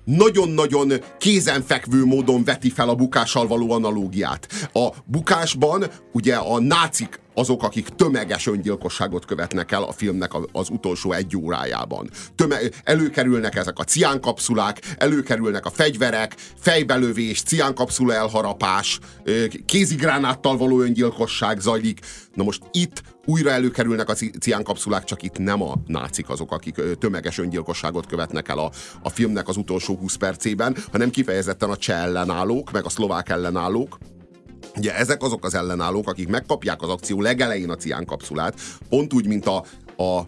S2: nagyon-nagyon kézenfekvő módon veti fel a bukással való analógiát. A bukásban ugye a nácik azok, akik tömeges öngyilkosságot követnek el a filmnek az utolsó egy órájában. Töme- előkerülnek ezek a ciánkapszulák, előkerülnek a fegyverek, fejbelövés, ciánkapszula elharapás, kézigránáttal való öngyilkosság zajlik. Na most itt újra előkerülnek a ciánkapszulák, csak itt nem a nácik azok, akik tömeges öngyilkosságot követnek el a, a filmnek az utolsó 20 percében, hanem kifejezetten a cseh ellenállók, meg a szlovák ellenállók, Ugye ezek azok az ellenállók, akik megkapják az akció legelején a ciánkapszulát, pont úgy, mint a, a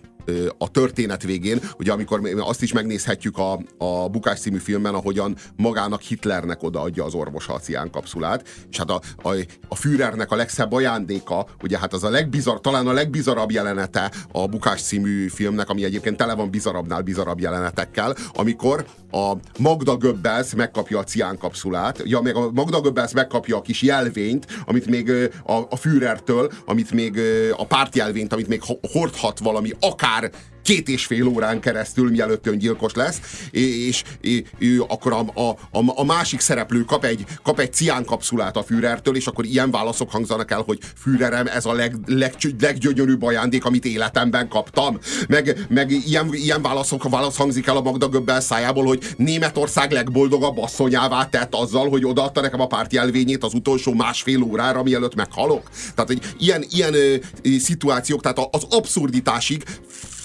S2: a történet végén, ugye amikor azt is megnézhetjük a, a Bukás című filmben, ahogyan magának Hitlernek odaadja az orvos a ciánkapszulát, és hát a, a, a Führernek a legszebb ajándéka, ugye hát az a legbizar, talán a legbizarabb jelenete a Bukás című filmnek, ami egyébként tele van bizarabbnál bizarabb jelenetekkel, amikor a Magda Göbbels megkapja a ciánkapszulát, ja, meg a Magda Göbbels megkapja a kis jelvényt, amit még a, a Führertől, amit még a pártjelvényt, amit még hordhat valami akár két és fél órán keresztül, mielőtt öngyilkos lesz, és, és, és akkor a, a, a, a másik szereplő kap egy, kap egy ciánkapszulát a Führertől, és akkor ilyen válaszok hangzanak el, hogy Führerem, ez a leg, leg, leggyönyörűbb ajándék, amit életemben kaptam. Meg, meg ilyen, ilyen válaszok, válasz hangzik el a Magda Göbbel szájából, hogy Németország legboldogabb asszonyává tett azzal, hogy odaadta nekem a pártjelvényét az utolsó másfél órára, mielőtt meghalok. Tehát, hogy ilyen, ilyen ö, szituációk, tehát az abszurditásig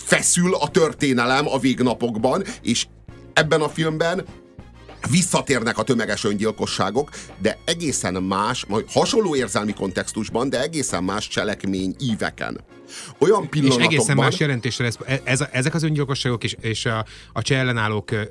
S2: feszül a történelem a végnapokban, és ebben a filmben visszatérnek a tömeges öngyilkosságok, de egészen más, hasonló érzelmi kontextusban, de egészen más cselekmény íveken. Olyan pillanatokban...
S3: És egészen más jelentésre. E- ez, ezek az öngyilkosságok és, és a, a cseh ellenállók ö,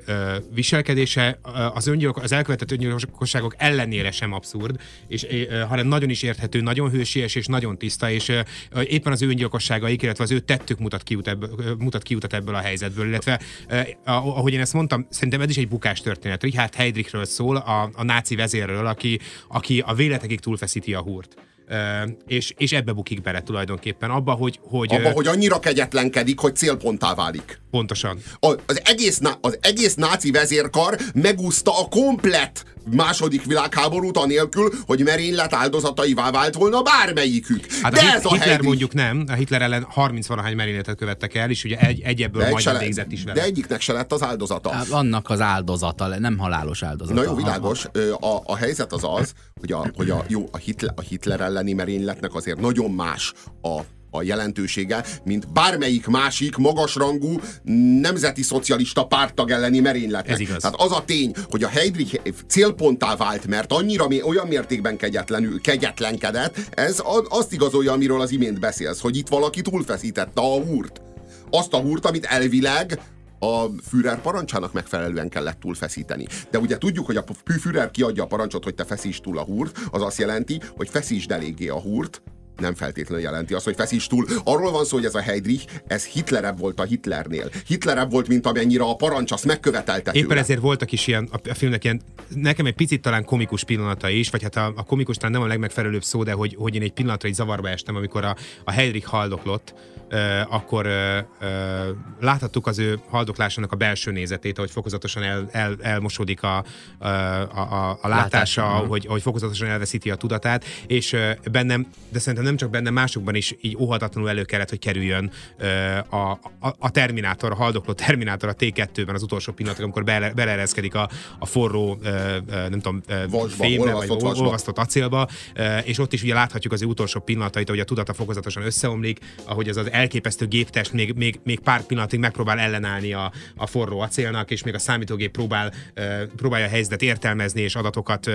S3: viselkedése az, öngyilkos, az elkövetett öngyilkosságok ellenére sem abszurd, és, ö, hanem nagyon is érthető, nagyon hősies és nagyon tiszta, és ö, éppen az ő öngyilkosságaik, illetve az ő tettük mutat kiút ebből, mutat kiutat ebből a helyzetből, illetve ö, ahogy én ezt mondtam, szerintem ez is egy bukás történet. Richard Heydrichről szól, a, a náci vezérről, aki, aki a véletekig túlfeszíti a húrt és, és ebbe bukik bele tulajdonképpen. Abba, hogy, hogy,
S2: abba, hogy annyira kegyetlenkedik, hogy célponttá válik.
S3: Pontosan.
S2: A, az, egész, az egész náci vezérkar megúszta a komplet második világháborút anélkül, hogy merénylet áldozataivá vált volna bármelyikük.
S3: Hát De a ez a Hitler mondjuk nem, a Hitler ellen 30 valahány merényletet követtek el, és ugye egy, egy ebből majd végzett is vele.
S2: De egyiknek se lett az áldozata. Hát,
S4: annak az áldozata, nem halálos áldozata.
S2: Na jó, világos. A, a helyzet az az, hogy a, hogy a, jó, a, Hitler, a Hitler elleni merényletnek azért nagyon más a a jelentősége, mint bármelyik másik magasrangú nemzeti szocialista pártag elleni merényletnek.
S3: Ez igaz.
S2: Tehát az a tény, hogy a Heydrich célponttá vált, mert annyira olyan mértékben kegyetlenül, kegyetlenkedett, ez azt igazolja, amiről az imént beszélsz, hogy itt valaki túlfeszítette a húrt. Azt a húrt, amit elvileg a Führer parancsának megfelelően kellett túlfeszíteni. De ugye tudjuk, hogy a Führer kiadja a parancsot, hogy te feszíts túl a húrt, az azt jelenti, hogy feszítsd eléggé a húrt, nem feltétlenül jelenti azt, hogy feszíts túl. Arról van szó, hogy ez a Heydrich, ez Hitlerebb volt a Hitlernél. Hitlerebb volt, mint amennyire a parancs azt megkövetelte
S3: Éppen tőle. ezért voltak is ilyen, a, filmnek ilyen, nekem egy picit talán komikus pillanata is, vagy hát a, a komikus talán nem a legmegfelelőbb szó, de hogy, hogy én egy pillanatra egy zavarba estem, amikor a, a Heydrich haldoklott, akkor láthattuk az ő haldoklásának a belső nézetét, ahogy fokozatosan el, el, elmosódik a, a, a, a látása, hogy, hogy fokozatosan elveszíti a tudatát, és bennem, de szerintem nem csak bennem, másokban is így óhatatlanul elő kellett, hogy kerüljön a, a, a Terminátor, a haldokló Terminátor a T2-ben az utolsó pillanat, amikor bele, beleereszkedik a, a forró, nem tudom, fémbe, vagy olvasztott acélba, és ott is ugye láthatjuk az utolsó pillanatait, hogy a tudata fokozatosan összeomlik, ahogy ez az elképesztő géptest még, még, még pár pillanatig megpróbál ellenállni a, a forró acélnak, és még a számítógép próbál, próbálja a helyzetet értelmezni, és adatokat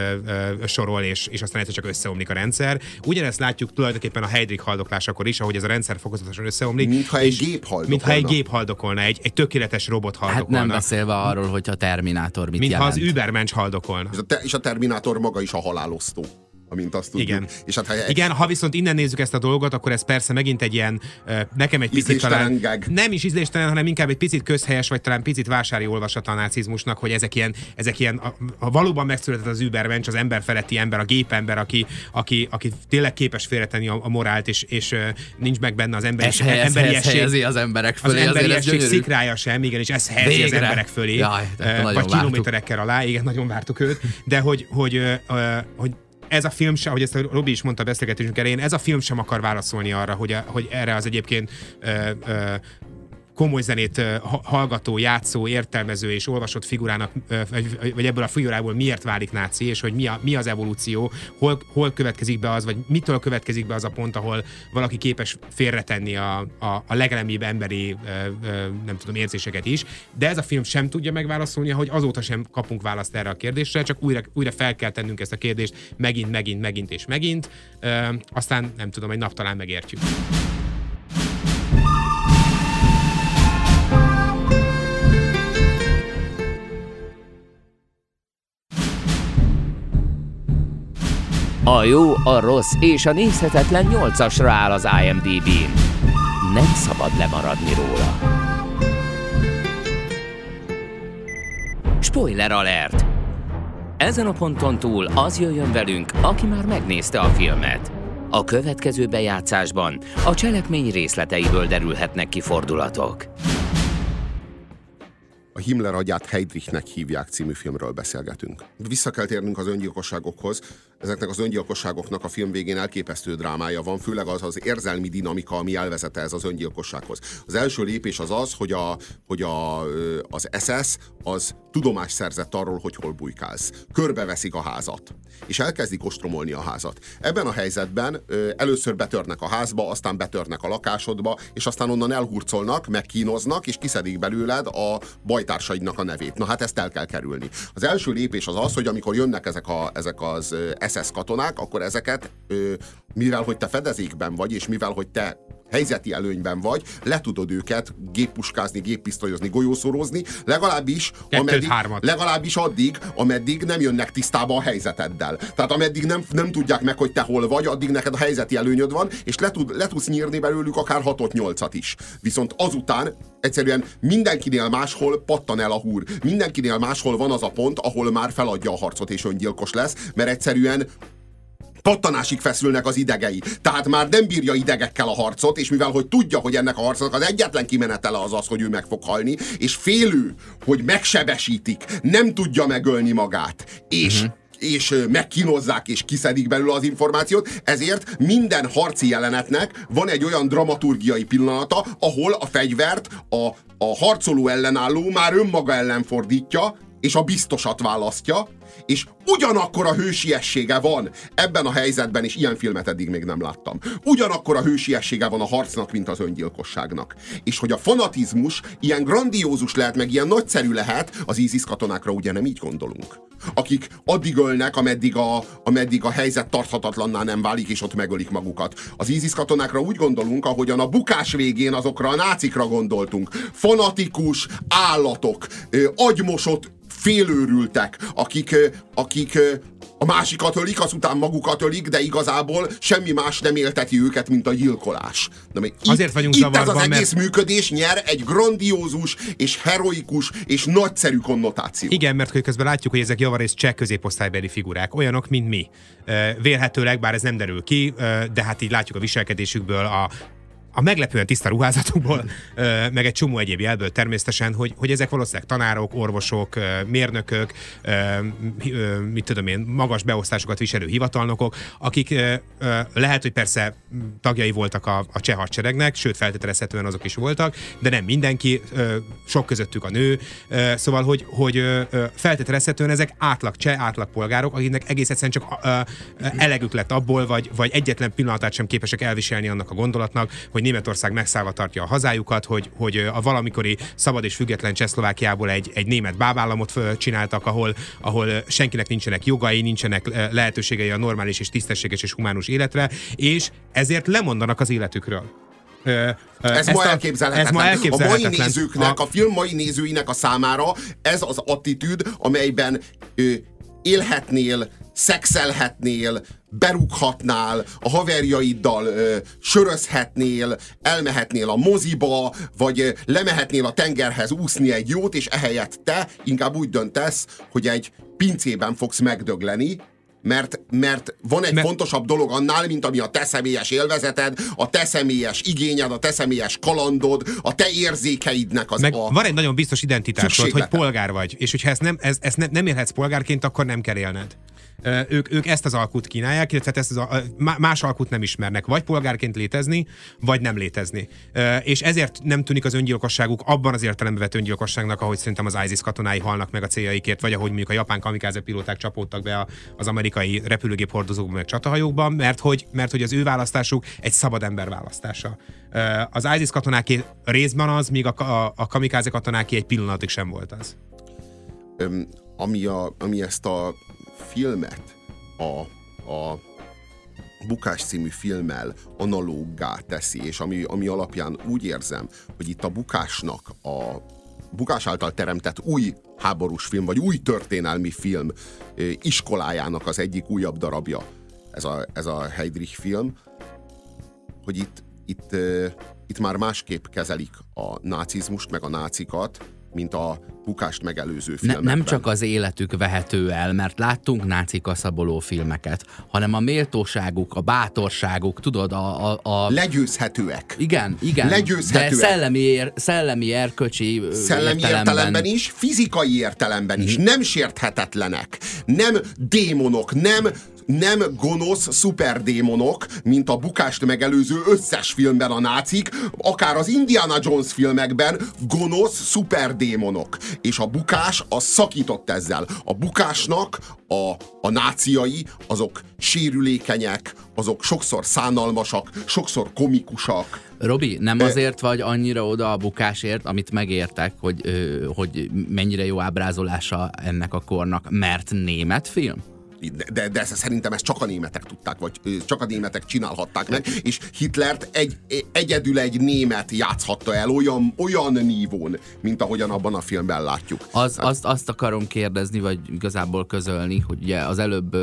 S3: sorol, és, és aztán egyszer csak összeomlik a rendszer. Ugyanezt látjuk tulajdonképpen a Heydrich haldoklásakor is, ahogy ez a rendszer fokozatosan összeomlik.
S2: Mintha egy gép haldokolna.
S3: Mintha egy gép haldokolna, egy, egy tökéletes robot haldokolna.
S4: Hát nem beszélve arról, hogy a Terminátor mit
S3: Mintha
S4: jelent.
S3: az Übermensch haldokolna.
S2: És a, te, és a Terminátor maga is a halálosztó amint azt tudjuk.
S3: Igen. És hát, ha Igen, ha viszont innen nézzük ezt a dolgot, akkor ez persze megint egy ilyen, nekem egy picit talán,
S2: gag.
S3: nem is ízléstelen, hanem inkább egy picit közhelyes, vagy talán picit vásári olvasata a nácizmusnak, hogy ezek ilyen, ezek ilyen ha valóban megszületett az Übermensch, az ember feletti ember, a gépember, aki, aki, aki tényleg képes félretenni a, a morált, és, és nincs meg benne az emberi,
S4: ez helyez, emberiesség. Ez helyezi az emberek fölé.
S3: Az emberiesség szikrája sem, igen, és ez helyezi Végre. az emberek fölé.
S4: Jaj,
S3: vagy kilométerekkel alá, igen, nagyon vártuk őt, de hogy, hogy, hogy, hogy ez a film sem, hogy ezt a Robi is mondta a beszélgetésünk elején, ez a film sem akar válaszolni arra, hogy, a, hogy erre az egyébként ö, ö, komoly zenét hallgató, játszó, értelmező és olvasott figurának, vagy ebből a figurából miért válik náci, és hogy mi, a, mi az evolúció, hol, hol következik be az, vagy mitől következik be az a pont, ahol valaki képes félretenni a, a, a legelemibb emberi, nem tudom, érzéseket is. De ez a film sem tudja megválaszolni, hogy azóta sem kapunk választ erre a kérdésre, csak újra, újra fel kell tennünk ezt a kérdést megint, megint, megint és megint. Aztán nem tudom, egy nap talán megértjük.
S1: A jó, a rossz és a nézhetetlen nyolcasra áll az IMDb-n. Nem szabad lemaradni róla. Spoiler alert! Ezen a ponton túl az jöjjön velünk, aki már megnézte a filmet. A következő bejátszásban a cselekmény részleteiből derülhetnek ki fordulatok.
S2: A Himmler agyát Heydrichnek hívják című filmről beszélgetünk. Vissza kell térnünk az öngyilkosságokhoz. Ezeknek az öngyilkosságoknak a film végén elképesztő drámája van, főleg az az érzelmi dinamika, ami elvezete ez az öngyilkossághoz. Az első lépés az az, hogy, a, hogy a, az SS az tudomást szerzett arról, hogy hol bujkálsz. Körbeveszik a házat, és elkezdik ostromolni a házat. Ebben a helyzetben először betörnek a házba, aztán betörnek a lakásodba, és aztán onnan elhurcolnak, megkínoznak, és kiszedik belőled a bajtársaidnak a nevét. Na hát ezt el kell kerülni. Az első lépés az az, hogy amikor jönnek ezek, a, ezek az SS katonák, akkor ezeket, mivel hogy te fedezékben vagy, és mivel hogy te helyzeti előnyben vagy, le tudod őket géppuskázni, géppisztolyozni, golyószorozni, legalábbis, ameddig, legalábbis addig, ameddig nem jönnek tisztába a helyzeteddel. Tehát ameddig nem, nem tudják meg, hogy te hol vagy, addig neked a helyzeti előnyöd van, és le, tud, le tudsz nyírni belőlük akár 6-8-at is. Viszont azután egyszerűen mindenkinél máshol pattan el a húr. Mindenkinél máshol van az a pont, ahol már feladja a harcot és öngyilkos lesz, mert egyszerűen pattanásig feszülnek az idegei. Tehát már nem bírja idegekkel a harcot, és mivel hogy tudja, hogy ennek a harcnak az egyetlen kimenetele az az, hogy ő meg fog halni, és félő, hogy megsebesítik, nem tudja megölni magát, és uh-huh és megkínozzák és kiszedik belőle az információt, ezért minden harci jelenetnek van egy olyan dramaturgiai pillanata, ahol a fegyvert a, a harcoló ellenálló már önmaga ellen fordítja, és a biztosat választja, és ugyanakkor a hősiessége van ebben a helyzetben, és ilyen filmet eddig még nem láttam. Ugyanakkor a hősiessége van a harcnak, mint az öngyilkosságnak. És hogy a fanatizmus ilyen grandiózus lehet, meg ilyen nagyszerű lehet, az ISIS katonákra ugye nem így gondolunk. Akik addig ölnek, ameddig a, ameddig a helyzet tarthatatlanná nem válik, és ott megölik magukat. Az ISIS katonákra úgy gondolunk, ahogyan a bukás végén azokra a nácikra gondoltunk. Fanatikus állatok, agymosott félőrültek, akik, akik a másikat ölik, azután magukat ölik, de igazából semmi más nem élteti őket, mint a gyilkolás.
S3: Na, itt, Azért vagyunk
S2: itt ez az egész mert... működés nyer egy grandiózus és heroikus és nagyszerű konnotáció.
S3: Igen, mert közben látjuk, hogy ezek javarészt cseh középosztálybeli figurák, olyanok, mint mi. Vélhetőleg, bár ez nem derül ki, de hát így látjuk a viselkedésükből, a a meglepően tiszta ruházatukból, meg egy csomó egyéb jelből természetesen, hogy, hogy ezek valószínűleg tanárok, orvosok, mérnökök, mit tudom én, magas beosztásokat viselő hivatalnokok, akik lehet, hogy persze tagjai voltak a, a cseh hadseregnek, sőt feltételezhetően azok is voltak, de nem mindenki, sok közöttük a nő, szóval, hogy, hogy feltételezhetően ezek átlag cseh, átlag polgárok, akiknek egész egyszerűen csak elegük lett abból, vagy, vagy egyetlen pillanatát sem képesek elviselni annak a gondolatnak, hogy Németország megszállva tartja a hazájukat, hogy, hogy a valamikori szabad és független Csehszlovákiából egy, egy német bábállamot csináltak, ahol, ahol senkinek nincsenek jogai, nincsenek lehetőségei a normális és tisztességes és humánus életre, és ezért lemondanak az életükről.
S2: Ez ma, elképzelhetetlen. ez ma elképzelhetetlen. A mai nézőknek, a... a film mai nézőinek a számára ez az attitűd, amelyben ö, élhetnél, szexelhetnél, berúghatnál, a haverjaiddal ö, sörözhetnél, elmehetnél a moziba, vagy ö, lemehetnél a tengerhez úszni egy jót, és ehelyett te inkább úgy döntesz, hogy egy pincében fogsz megdögleni, mert, mert van egy mert... fontosabb dolog annál, mint ami a te személyes élvezeted, a te személyes igényed, a te személyes kalandod, a te érzékeidnek az
S3: Meg
S2: a
S3: van egy nagyon biztos identitásod, hogy polgár vagy, és hogyha ezt nem, ez, ezt ne, nem élhetsz polgárként, akkor nem kell élned ők, ők ezt az alkut kínálják, illetve ezt az, a, más alkut nem ismernek, vagy polgárként létezni, vagy nem létezni. És ezért nem tűnik az öngyilkosságuk abban az értelemben vett öngyilkosságnak, ahogy szerintem az ISIS katonái halnak meg a céljaikért, vagy ahogy mondjuk a japán kamikáze pilóták csapódtak be az amerikai repülőgép hordozókban, meg csatahajókban, mert hogy, mert hogy az ő választásuk egy szabad ember választása. Az ISIS katonáké részben az, míg a, a, a kamikáze katonáké egy pillanatig sem volt az.
S2: Ami, a, ami ezt a filmet a, a Bukás című filmmel analóggá teszi, és ami, ami alapján úgy érzem, hogy itt a Bukásnak a Bukás által teremtett új háborús film, vagy új történelmi film iskolájának az egyik újabb darabja, ez a, ez a Heydrich film, hogy itt, itt, itt már másképp kezelik a nácizmust, meg a nácikat, mint a bukást megelőző filmekben.
S4: Ne, nem csak az életük vehető el, mert láttunk náci kaszaboló filmeket, hanem a méltóságuk, a bátorságuk, tudod, a... a, a...
S2: Legyőzhetőek.
S4: Igen, igen.
S2: Legyőzhetőek.
S4: De szellemi, ér, szellemi erkölcsi
S2: Szellemi értelemben. értelemben is, fizikai értelemben is. Nem sérthetetlenek. Nem démonok, nem nem gonosz szuperdémonok, mint a bukást megelőző összes filmben a nácik, akár az Indiana Jones filmekben gonosz szuperdémonok. És a bukás az szakított ezzel. A bukásnak a, a náciai azok sérülékenyek, azok sokszor szánalmasak, sokszor komikusak.
S4: Robi, nem azért vagy annyira oda a bukásért, amit megértek, hogy, hogy mennyire jó ábrázolása ennek a kornak, mert német film?
S2: De, de, ezt szerintem ezt csak a németek tudták, vagy csak a németek csinálhatták meg, és Hitlert egy, egyedül egy német játszhatta el olyan, olyan nívón, mint ahogyan abban a filmben látjuk.
S4: Az, hát, azt, azt akarom kérdezni, vagy igazából közölni, hogy ugye az előbb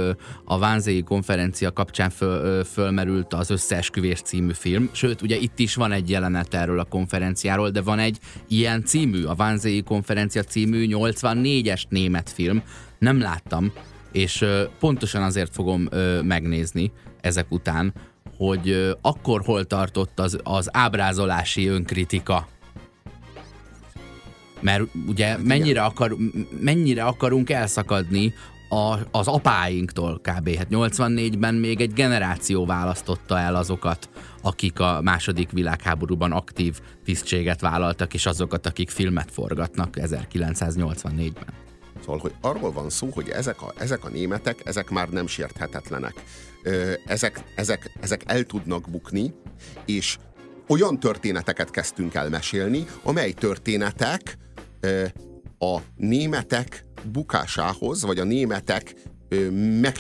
S4: a Vánzéi konferencia kapcsán föl, fölmerült az Összeesküvés című film, sőt, ugye itt is van egy jelenet erről a konferenciáról, de van egy ilyen című, a Vánzéi konferencia című 84-es német film, nem láttam, és pontosan azért fogom megnézni ezek után, hogy akkor hol tartott az, az ábrázolási önkritika. Mert ugye hát mennyire, akar, mennyire akarunk elszakadni a, az apáinktól kb. Hát 84-ben még egy generáció választotta el azokat, akik a második világháborúban aktív tisztséget vállaltak, és azokat, akik filmet forgatnak 1984-ben.
S2: Szóval, hogy arról van szó, hogy ezek a, ezek a németek, ezek már nem sérthetetlenek. Ezek, ezek, ezek el tudnak bukni, és olyan történeteket kezdtünk el mesélni, amely történetek a németek bukásához, vagy a németek meg,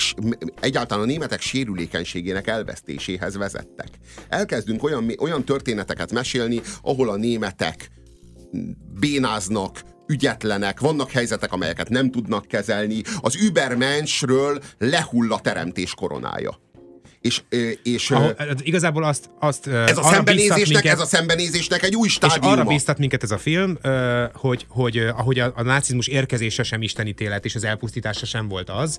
S2: egyáltalán a németek sérülékenységének elvesztéséhez vezettek. Elkezdünk olyan, olyan történeteket mesélni, ahol a németek bénáznak, ügyetlenek, vannak helyzetek, amelyeket nem tudnak kezelni. Az Übermenschről lehull a teremtés koronája. És, és
S3: Ahol, igazából azt, azt
S2: ez a szembenézésnek, minket, ez a szembenézésnek egy új stádiuma.
S3: És arra bíztat minket ez a film, hogy, hogy ahogy a, a nácizmus érkezése sem istenítélet, és az elpusztítása sem volt az,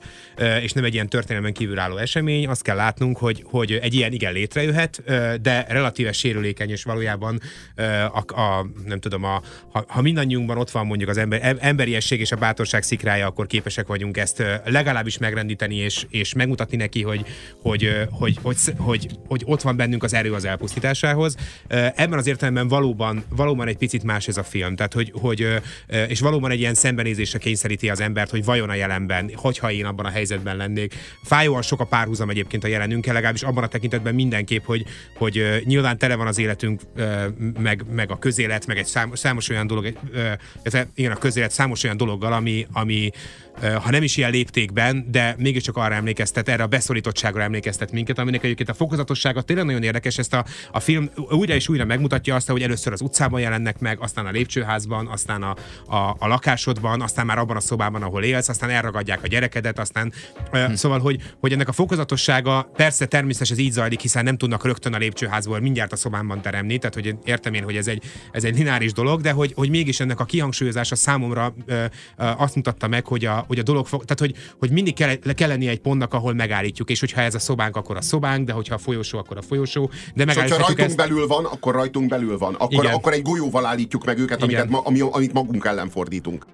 S3: és nem egy ilyen történelmen kívülálló esemény, azt kell látnunk, hogy, hogy egy ilyen igen létrejöhet, de relatíve sérülékeny, és valójában a, a nem tudom, a, ha, ha mindannyiunkban ott van mondjuk az ember, emberiesség és a bátorság szikrája, akkor képesek vagyunk ezt legalábbis megrendíteni, és, és megmutatni neki, hogy, hogy, hogy, hogy, hogy, hogy ott van bennünk az erő az elpusztításához. Ebben az értelemben valóban, valóban egy picit más ez a film, tehát hogy, hogy és valóban egy ilyen szembenézésre kényszeríti az embert, hogy vajon a jelenben, hogyha én abban a helyzetben lennék. Fájóan sok a párhuzam egyébként a jelenünkkel, legalábbis abban a tekintetben mindenképp, hogy, hogy nyilván tele van az életünk, meg, meg a közélet, meg egy számos, számos olyan dolog, igen, a közélet számos olyan dologgal, ami, ami ha nem is ilyen léptékben, de mégiscsak arra emlékeztet, erre a beszorítottságra emlékeztet minket, aminek egyébként a fokozatossága tényleg nagyon érdekes. Ezt a, a film újra és újra megmutatja azt, hogy először az utcában jelennek meg, aztán a lépcsőházban, aztán a, a, a lakásodban, aztán már abban a szobában, ahol élsz, aztán elragadják a gyerekedet, aztán hm. szóval, hogy, hogy ennek a fokozatossága persze természetesen ez így zajlik, hiszen nem tudnak rögtön a lépcsőházból mindjárt a szobámban teremni, tehát hogy értem én, hogy ez egy, ez egy lineáris dolog, de hogy, hogy mégis ennek a kihangsúlyozása számomra ö, ö, azt mutatta meg, hogy a, hogy a dolog fog, tehát hogy, hogy mindig kell, kell lenni egy pontnak, ahol megállítjuk, és hogyha ez a szobánk, akkor a szobánk, de hogyha a folyosó, akkor a folyosó. De
S2: és hogyha rajtunk ezt... belül van, akkor rajtunk belül van. Akkor, akkor egy golyóval állítjuk meg őket, amiket, ma, ami, amit magunk ellen fordítunk.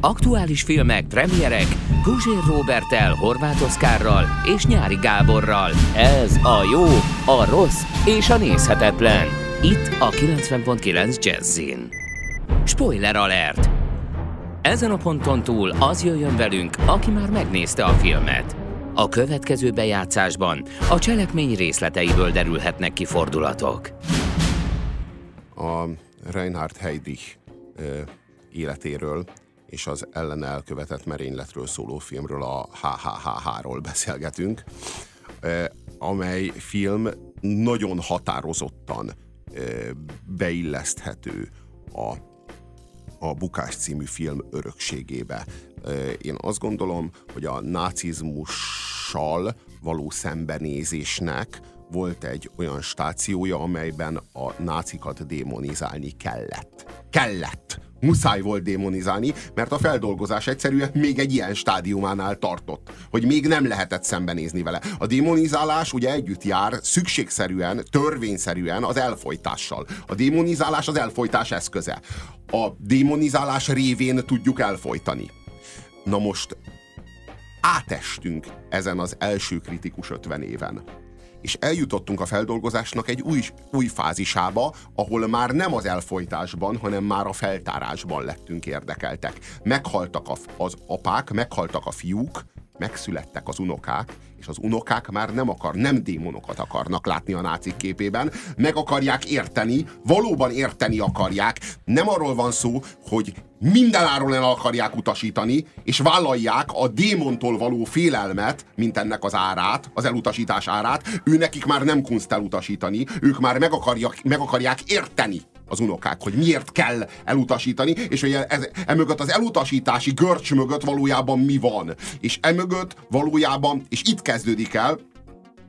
S1: Aktuális filmek, premierek, Guzsér Robertel, Horváth Oszkárral és Nyári Gáborral. Ez a jó, a rossz és a nézhetetlen. Itt a 90.9 Jazzin. Spoiler alert! Ezen a ponton túl az jöjjön velünk, aki már megnézte a filmet. A következő bejátszásban a cselekmény részleteiből derülhetnek ki fordulatok.
S2: A Reinhard Heydrich életéről és az ellen elkövetett merényletről szóló filmről, a HHHH-ról beszélgetünk, amely film nagyon határozottan beilleszthető a, a Bukás című film örökségébe. Én azt gondolom, hogy a nácizmussal való szembenézésnek volt egy olyan stációja, amelyben a nácikat démonizálni kellett. Kellett! Muszáj volt démonizálni, mert a feldolgozás egyszerűen még egy ilyen stádiumánál tartott, hogy még nem lehetett szembenézni vele. A démonizálás ugye együtt jár szükségszerűen, törvényszerűen az elfolytással. A démonizálás az elfolytás eszköze. A démonizálás révén tudjuk elfolytani. Na most átestünk ezen az első kritikus 50 éven és eljutottunk a feldolgozásnak egy új, új fázisába, ahol már nem az elfolytásban, hanem már a feltárásban lettünk érdekeltek. Meghaltak az apák, meghaltak a fiúk, megszülettek az unokák, és az unokák már nem akar, nem démonokat akarnak látni a nácik képében, meg akarják érteni, valóban érteni akarják. Nem arról van szó, hogy mindenáron el akarják utasítani, és vállalják a démontól való félelmet, mint ennek az árát, az elutasítás árát. Ő nekik már nem kunst elutasítani, ők már meg, akarják, meg akarják érteni az unokák, hogy miért kell elutasítani, és hogy ez, emögött az elutasítási görcs mögött valójában mi van. És emögött valójában, és itt kezdődik el,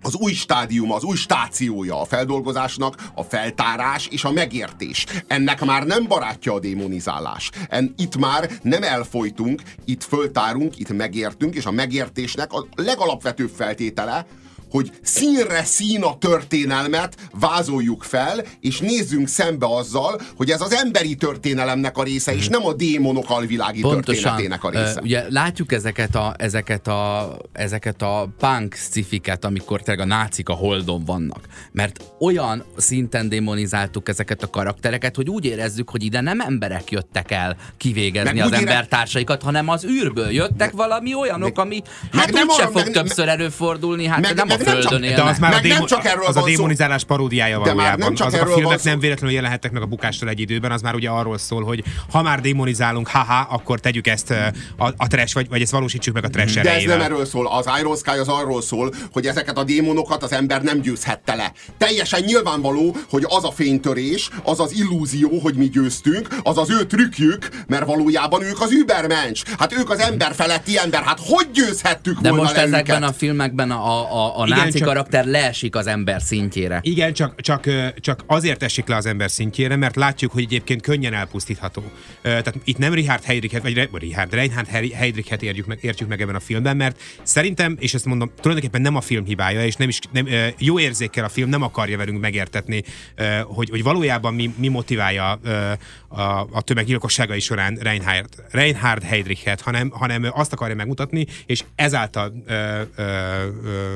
S2: az új stádium, az új stációja a feldolgozásnak a feltárás és a megértés. Ennek már nem barátja a démonizálás. En, itt már nem elfolytunk, itt föltárunk, itt megértünk, és a megértésnek a legalapvetőbb feltétele, hogy színre szín a történelmet vázoljuk fel, és nézzünk szembe azzal, hogy ez az emberi történelemnek a része, és nem a démonok alvilági Pontosan. történetének a része. Uh,
S4: ugye látjuk ezeket a, ezeket a, ezeket a punk scifiket, amikor tényleg a nácik a holdon vannak. Mert olyan szinten démonizáltuk ezeket a karaktereket, hogy úgy érezzük, hogy ide nem emberek jöttek el kivégezni meg az embertársaikat, hanem az űrből jöttek valami olyanok, meg, ami hát úgyse fog meg, többször meg, előfordulni, hát meg, nem meg, a földön
S3: De az már a, démo, csak erről az a démonizálás paródiája valójában. Nem csak Azok a filmek nem véletlenül jelenhettek meg a bukástól egy időben, az már ugye arról szól, hogy ha már démonizálunk, haha, akkor tegyük ezt a, a trash, vagy, vagy ezt valósítsuk meg a trash
S2: De erejével. ez nem erről szól. Az Iron Sky az arról szól, hogy ezeket a démonokat az ember nem győzhette le. Teljesen nyilvánvaló, hogy az a fénytörés, az az illúzió, hogy mi győztünk, az az ő trükkjük, mert valójában ők az übermensch. Hát ők az ember feletti ember. Hát hogy győzhettük
S4: De
S2: volna
S4: most ezekben őket? a filmekben a, a, a Igen, náci csak, karakter leesik az ember szintjére.
S3: Igen, csak, csak, csak azért esik le az ember szintjére, mert látjuk, hogy egyébként könnyen elpusztítható. Tehát itt nem Richard Heydrichet, vagy Richard Reinhard Heydrichet értjük meg, értjük meg ebben a filmben, mert szerintem, és ezt mondom, tulajdonképpen nem a film hibája, és nem is nem, jó érzékkel a film nem akarja velünk megértetni, hogy, hogy valójában mi, mi motiválja a, a tömeggyilkosságai során Reinhard, Reinhard Heydrichet, hanem, hanem azt akarja megmutatni, és ezáltal ö, ö, ö,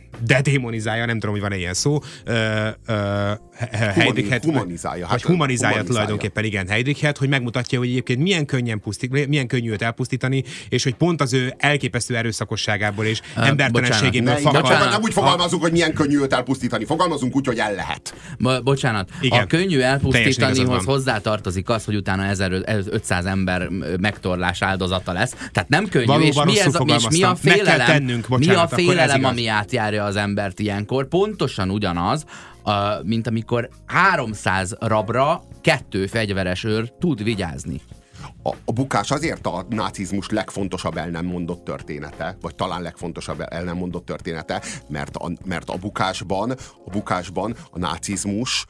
S3: dedemonizálja, nem tudom, hogy van-e ilyen szó, ö, ö,
S2: Heidrichet, humanizálja.
S3: Hát, humanizálja, humanizálja tulajdonképpen, igen, Heidrichet, hogy megmutatja, hogy egyébként milyen könnyen pusztít, milyen könnyű őt elpusztítani, és hogy pont az ő elképesztő erőszakosságából és uh, embertelenségéből
S2: fakad. Nem, nem úgy fogalmazunk, hogy milyen könnyű őt elpusztítani, fogalmazunk úgy, hogy el lehet.
S4: Bo- bocsánat, igen. a könnyű elpusztítanihoz hozzátartozik az, hogy utána 1500 ember megtorlás áldozata lesz. Tehát nem könnyű, Valóban és mi, ez, és mi a félelem, tennünk, bocsánat, mi a félelem ami átjárja az embert ilyenkor? Pontosan ugyanaz, mint amikor 300 rabra kettő fegyveres őr tud vigyázni.
S2: A, a bukás azért a nácizmus legfontosabb el nem mondott története, vagy talán legfontosabb el nem mondott története, mert a, mert a bukásban, a bukásban a nácizmus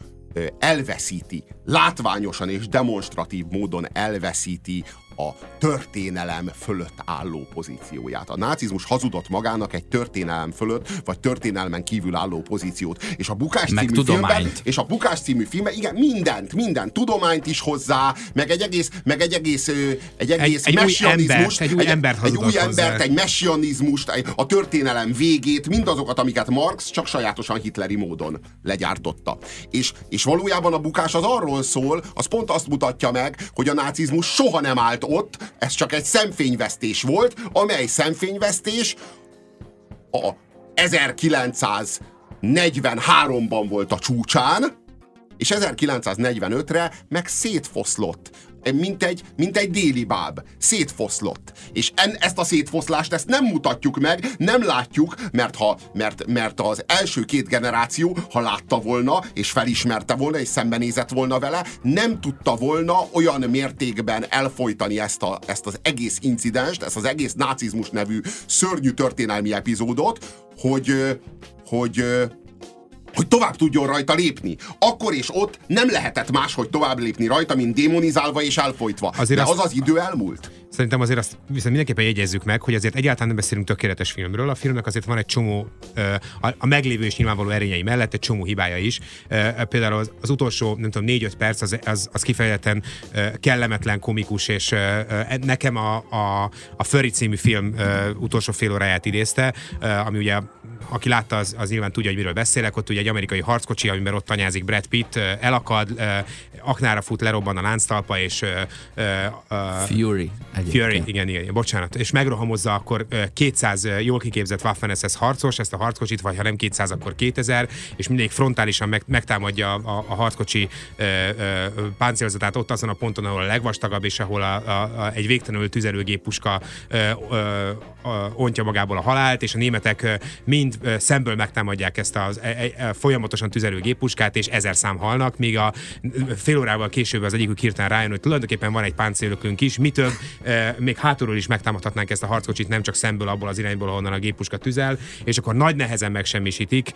S2: elveszíti, látványosan és demonstratív módon elveszíti a történelem fölött álló pozícióját. A nácizmus hazudott magának egy történelem fölött, vagy történelmen kívül álló pozíciót. És a Bukás meg című tudományt. filmben, és a Bukás című filmben, igen, mindent, mindent, tudományt is hozzá, meg egy egész, meg egy egész, egy egész egy, egy messianizmus,
S3: egy új embert,
S2: egy, egy új embert, egy messianizmust, a történelem végét, mindazokat, amiket Marx csak sajátosan hitleri módon legyártotta. És, és valójában a bukás az arról szól, az pont azt mutatja meg, hogy a nácizmus soha nem állt ott, ez csak egy szemfényvesztés volt, amely szemfényvesztés a 1943-ban volt a csúcsán, és 1945-re meg szétfoszlott mint egy, mint egy déli báb. Szétfoszlott. És en, ezt a szétfoszlást ezt nem mutatjuk meg, nem látjuk, mert, ha, mert, mert az első két generáció, ha látta volna, és felismerte volna, és szembenézett volna vele, nem tudta volna olyan mértékben elfolytani ezt, a, ezt az egész incidenst, ezt az egész nácizmus nevű szörnyű történelmi epizódot, hogy, hogy hogy tovább tudjon rajta lépni. Akkor és ott nem lehetett máshogy tovább lépni rajta, mint démonizálva és elfolytva. Azért De az az idő elmúlt.
S3: Szerintem azért azt viszont mindenképpen jegyezzük meg, hogy azért egyáltalán nem beszélünk tökéletes filmről. A filmnek azért van egy csomó, a meglévő és nyilvánvaló erényei mellett egy csomó hibája is. Például az, az utolsó, nem tudom, négy-öt perc az, az, az kifejezetten kellemetlen, komikus, és nekem a, a, a Furry című film utolsó fél óráját idézte, ami ugye aki látta, az, az nyilván tudja, hogy miről beszélek. Ott ugye egy amerikai harckocsi, amiben ott tanyázik Brad Pitt, elakad, aknára fut, lerobban a lánctalpa, és...
S4: Fury.
S3: Fury, igen, igen, bocsánat. És megrohamozza akkor 200 jól kiképzett Waffen harcos, ezt a harckocsit, vagy ha nem 200, akkor 2000, és mindig frontálisan meg, megtámadja a, a harckocsi páncélzatát ott azon a ponton, ahol a legvastagabb, és ahol a, a, a, egy végtelenül tüzelőgéppuska ontja magából a halált, és a németek mind szemből megtámadják ezt a e, e, folyamatosan tüzelő géppuskát, és ezer szám halnak, míg a fél órával később az egyikük hirtelen rájön, hogy tulajdonképpen van egy páncélökünk is, mi több, még hátulról is megtámadhatnánk ezt a harckocsit, nem csak szemből abból az irányból, ahonnan a géppuska tüzel, és akkor nagy nehezen megsemmisítik,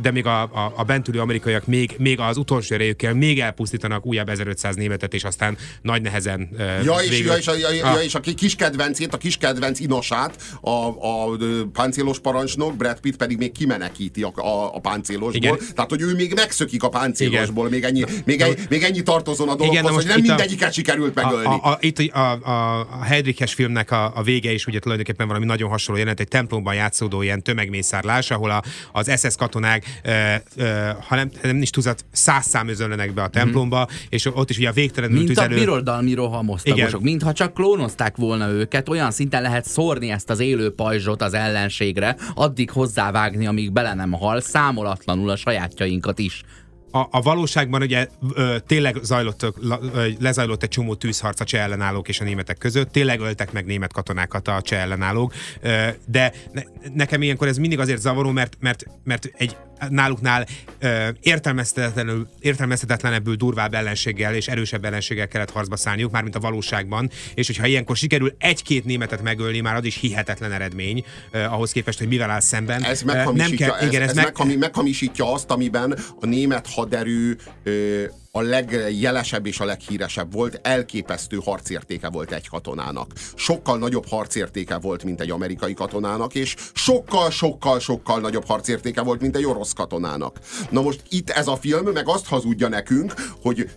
S3: de még a, a, a bentüli amerikaiak még, még az utolsó erejükkel még elpusztítanak újabb 1500 németet, és aztán nagy nehezen
S2: ja, és, végül, ja, és, a, ja, ja, és a kis kedvencét, a kis kedvenc inosát, a, a, a páncélos parancsnok, Brad Pitt pedig még kimenekíti a, a, a páncélosból. Igen. Tehát, hogy ő még megszökik a páncélosból, még ennyi, még, ennyi, még ennyi tartozon a dologhoz, Igen, hogy nem mindegyiket a, sikerült megölni. A,
S3: a, a, itt a, a, a Heidriches filmnek a, a vége is ugye tulajdonképpen valami nagyon hasonló jelent, egy templomban játszódó ilyen tömegmészárlás, ahol a, az SS katonák, e, e, ha nem, nem is tudat, száz szám özönlenek be a templomba, mm. és ott is ugye a végtelenül
S4: Mint
S3: tüzelő...
S4: a birodalmi rohamosztagosok, mintha csak klónozták volna őket, olyan szinten lehet szórni ezt az élő pajzsot az ellenségre, addig hozzávágni, amíg bele nem hal, számolatlanul a sajátjainkat is
S3: a, a valóságban ugye ö, tényleg zajlott, ö, lezajlott egy csomó tűzharc a cseh ellenállók és a németek között, tényleg öltek meg német katonákat a cseh ellenállók, ö, de ne, nekem ilyenkor ez mindig azért zavaró, mert, mert, mert egy náluknál ö, értelmezhetetlenül, értelmezhetetlenebbül durvább ellenséggel és erősebb ellenséggel kellett harcba szállniuk, mármint a valóságban, és hogyha ilyenkor sikerül egy-két németet megölni, már az is hihetetlen eredmény ö, ahhoz képest, hogy mivel áll szemben.
S2: Ez nem kell, ez, igen, ez, ez meg... meghamisítja azt, amiben a német haderő ö, a legjelesebb és a leghíresebb volt, elképesztő harcértéke volt egy katonának. Sokkal nagyobb harcértéke volt, mint egy amerikai katonának, és sokkal-sokkal-sokkal nagyobb harcértéke volt, mint egy orosz katonának. Na most itt ez a film meg azt hazudja nekünk, hogy,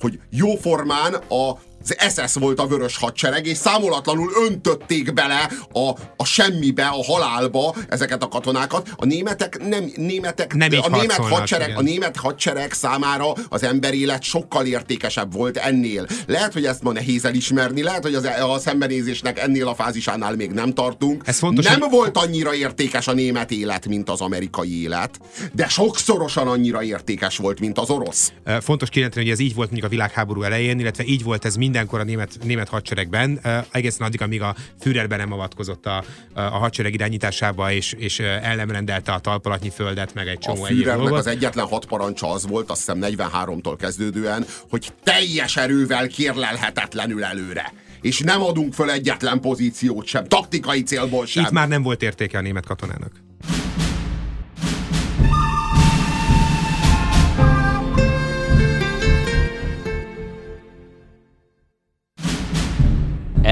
S2: hogy jóformán a az SS volt a vörös hadsereg, és számolatlanul öntötték bele a, a semmibe, a halálba ezeket a katonákat. A németek nem, németek,
S3: nem
S2: a német hadsereg, igen. a német hadsereg számára az emberélet sokkal értékesebb volt ennél. Lehet, hogy ezt ma nehéz elismerni, lehet, hogy az, a szembenézésnek ennél a fázisánál még nem tartunk. Ez fontos, nem hogy... volt annyira értékes a német élet, mint az amerikai élet, de sokszorosan annyira értékes volt, mint az orosz.
S3: Fontos kijelenteni, hogy ez így volt mondjuk a világháború elején, illetve így volt ez mind mindenkor a német, német hadseregben, egészen addig, amíg a Führerben nem avatkozott a, a hadsereg irányításába, és, és el nem rendelte a talpalatnyi földet, meg egy csomó
S2: a Führernek az egyetlen hat parancsa az volt, azt hiszem 43-tól kezdődően, hogy teljes erővel kérlelhetetlenül előre és nem adunk föl egyetlen pozíciót sem, taktikai célból sem.
S3: Itt már nem volt értéke a német katonának.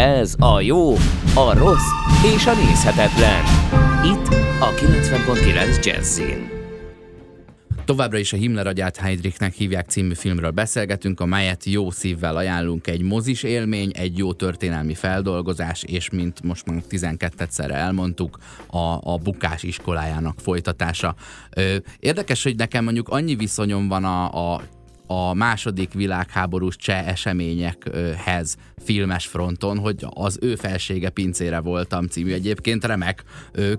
S1: Ez a jó, a rossz és a nézhetetlen. Itt a 90.9 Jazzin.
S4: Továbbra is a Himmler agyát Heidrichnek hívják című filmről beszélgetünk, amelyet jó szívvel ajánlunk. Egy mozis élmény, egy jó történelmi feldolgozás, és mint most már 12-szerre elmondtuk, a, a bukás iskolájának folytatása. Érdekes, hogy nekem mondjuk annyi viszonyom van a, a a második világháborús cseh eseményekhez filmes fronton, hogy az ő felsége pincére voltam című egyébként remek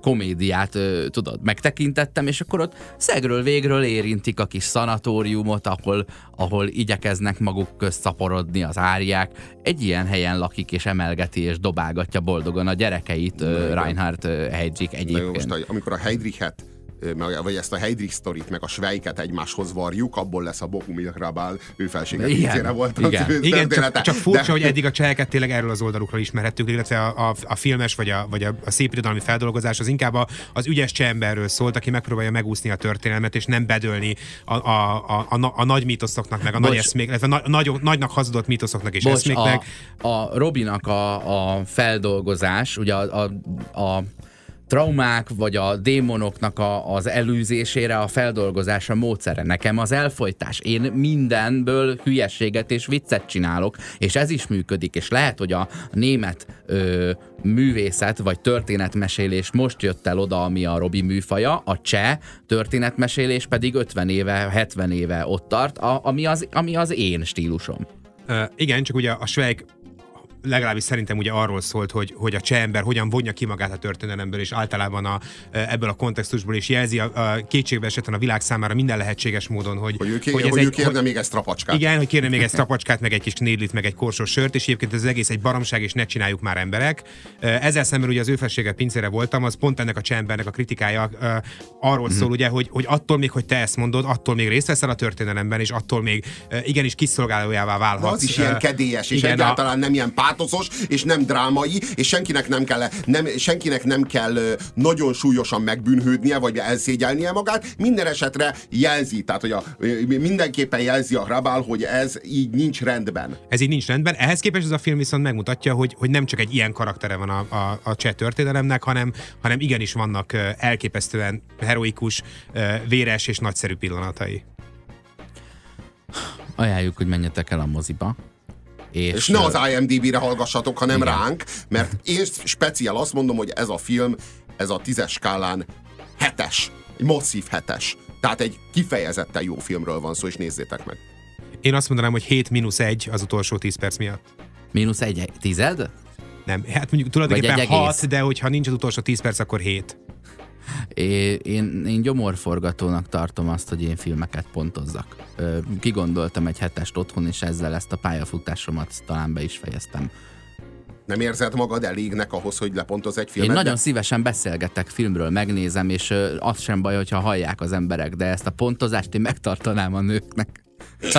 S4: komédiát, tudod, megtekintettem, és akkor ott szegről végről érintik a kis szanatóriumot, ahol, ahol igyekeznek maguk közt szaporodni az árják. Egy ilyen helyen lakik, és emelgeti, és dobálgatja boldogan a gyerekeit Reinhard Heydrich egyébként.
S2: Most, amikor a Heydrichet vagy ezt a Heydrich sztorit, meg a Svejket egymáshoz varjuk, abból lesz a Bohumil Rabál, ő felsége igen, volt
S3: igen. Az igen, csak, csak furcsa, de... hogy eddig a cseheket tényleg erről az oldalukról ismerhettük, illetve a, a, a filmes vagy a, vagy a, a szép irodalmi feldolgozás az inkább a, az ügyes cseh emberről szólt, aki megpróbálja megúszni a történelmet, és nem bedölni a, a, a, a, a nagy mítoszoknak, meg a Bocs. nagy eszmék, illetve a nagy, nagynak hazudott mítoszoknak és Bocs, eszméknek.
S4: A, a Robinak a, a feldolgozás, ugye a, a, a traumák, vagy a démonoknak a, az elűzésére a feldolgozása módszere. Nekem az elfolytás. Én mindenből hülyességet és viccet csinálok, és ez is működik, és lehet, hogy a német ö, művészet vagy történetmesélés most jött el oda, ami a Robi műfaja, a cseh történetmesélés pedig 50 éve, 70 éve ott tart, a, ami, az, ami az én stílusom.
S3: Uh, igen, csak ugye a Schweig legalábbis szerintem ugye arról szólt, hogy, hogy a cseh ember hogyan vonja ki magát a történelemből, és általában a, ebből a kontextusból is jelzi a, a kétségbe esetlen a világ számára minden lehetséges módon, hogy,
S2: hogy ő, ké, hogy, hogy ő kérne hogy, még egy strapacskát.
S3: Igen, hogy kérne még egy strapacskát, meg egy kis knédlit, meg egy korsos sört, és egyébként ez az egész egy baromság, és ne csináljuk már emberek. Ezzel szemben ugye az ő felsége pincére voltam, az pont ennek a cseh embernek a kritikája arról mm-hmm. szól, ugye, hogy, hogy attól még, hogy te ezt mondod, attól még részt veszel a történelemben, és attól még igenis kiszolgálójává válhatsz. De
S2: az is ilyen kedélyes, és igen, egyáltalán a... nem ilyen pár pátoszos, és nem drámai, és senkinek nem kell, nem, senkinek nem kell nagyon súlyosan megbűnhődnie, vagy elszégyelnie magát, minden esetre jelzi, tehát hogy a, mindenképpen jelzi a Hrabál, hogy ez így nincs rendben.
S3: Ez így nincs rendben. Ehhez képest ez a film viszont megmutatja, hogy, hogy nem csak egy ilyen karaktere van a, a, a cseh történelemnek, hanem, hanem igenis vannak elképesztően heroikus, véres és nagyszerű pillanatai.
S4: Ajánljuk, hogy menjetek el a moziba.
S2: És, és ne az IMDB-re hallgassatok, hanem igen. ránk, mert én speciál azt mondom, hogy ez a film, ez a tízes skálán hetes, egy masszív hetes. Tehát egy kifejezetten jó filmről van szó, és nézzétek meg.
S3: Én azt mondanám, hogy 7 mínusz 1 az utolsó 10 perc miatt.
S4: Mínusz 1 tized?
S3: Nem, hát mondjuk tulajdonképpen 6, de hogyha nincs az utolsó 10 perc, akkor 7.
S4: É, én, én gyomorforgatónak tartom azt, hogy én filmeket pontozzak. Kigondoltam egy hetest otthon, és ezzel ezt a pályafutásomat talán be is fejeztem.
S2: Nem érzed magad elégnek ahhoz, hogy lepontoz egy filmet?
S4: Én nagyon szívesen beszélgetek filmről, megnézem, és az sem baj, hogyha hallják az emberek, de ezt a pontozást én megtartanám a nőknek.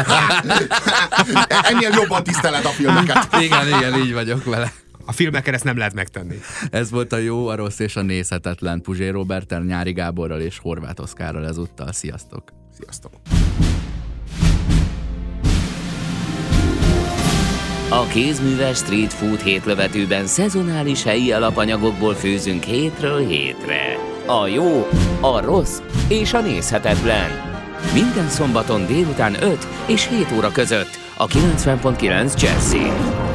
S2: Ennél jobban tiszteled a filmeket.
S4: igen, igen, így vagyok vele.
S3: A filmeken ezt nem lehet megtenni.
S4: Ez volt a jó, a rossz és a nézhetetlen Puzsé Robertel, Nyári Gáborral és Horváth Oszkárral ezúttal. Sziasztok!
S2: Sziasztok!
S1: A kézműves street food hétlövetőben szezonális helyi alapanyagokból főzünk hétről hétre. A jó, a rossz és a nézhetetlen. Minden szombaton délután 5 és 7 óra között a 90.9 Jazzy.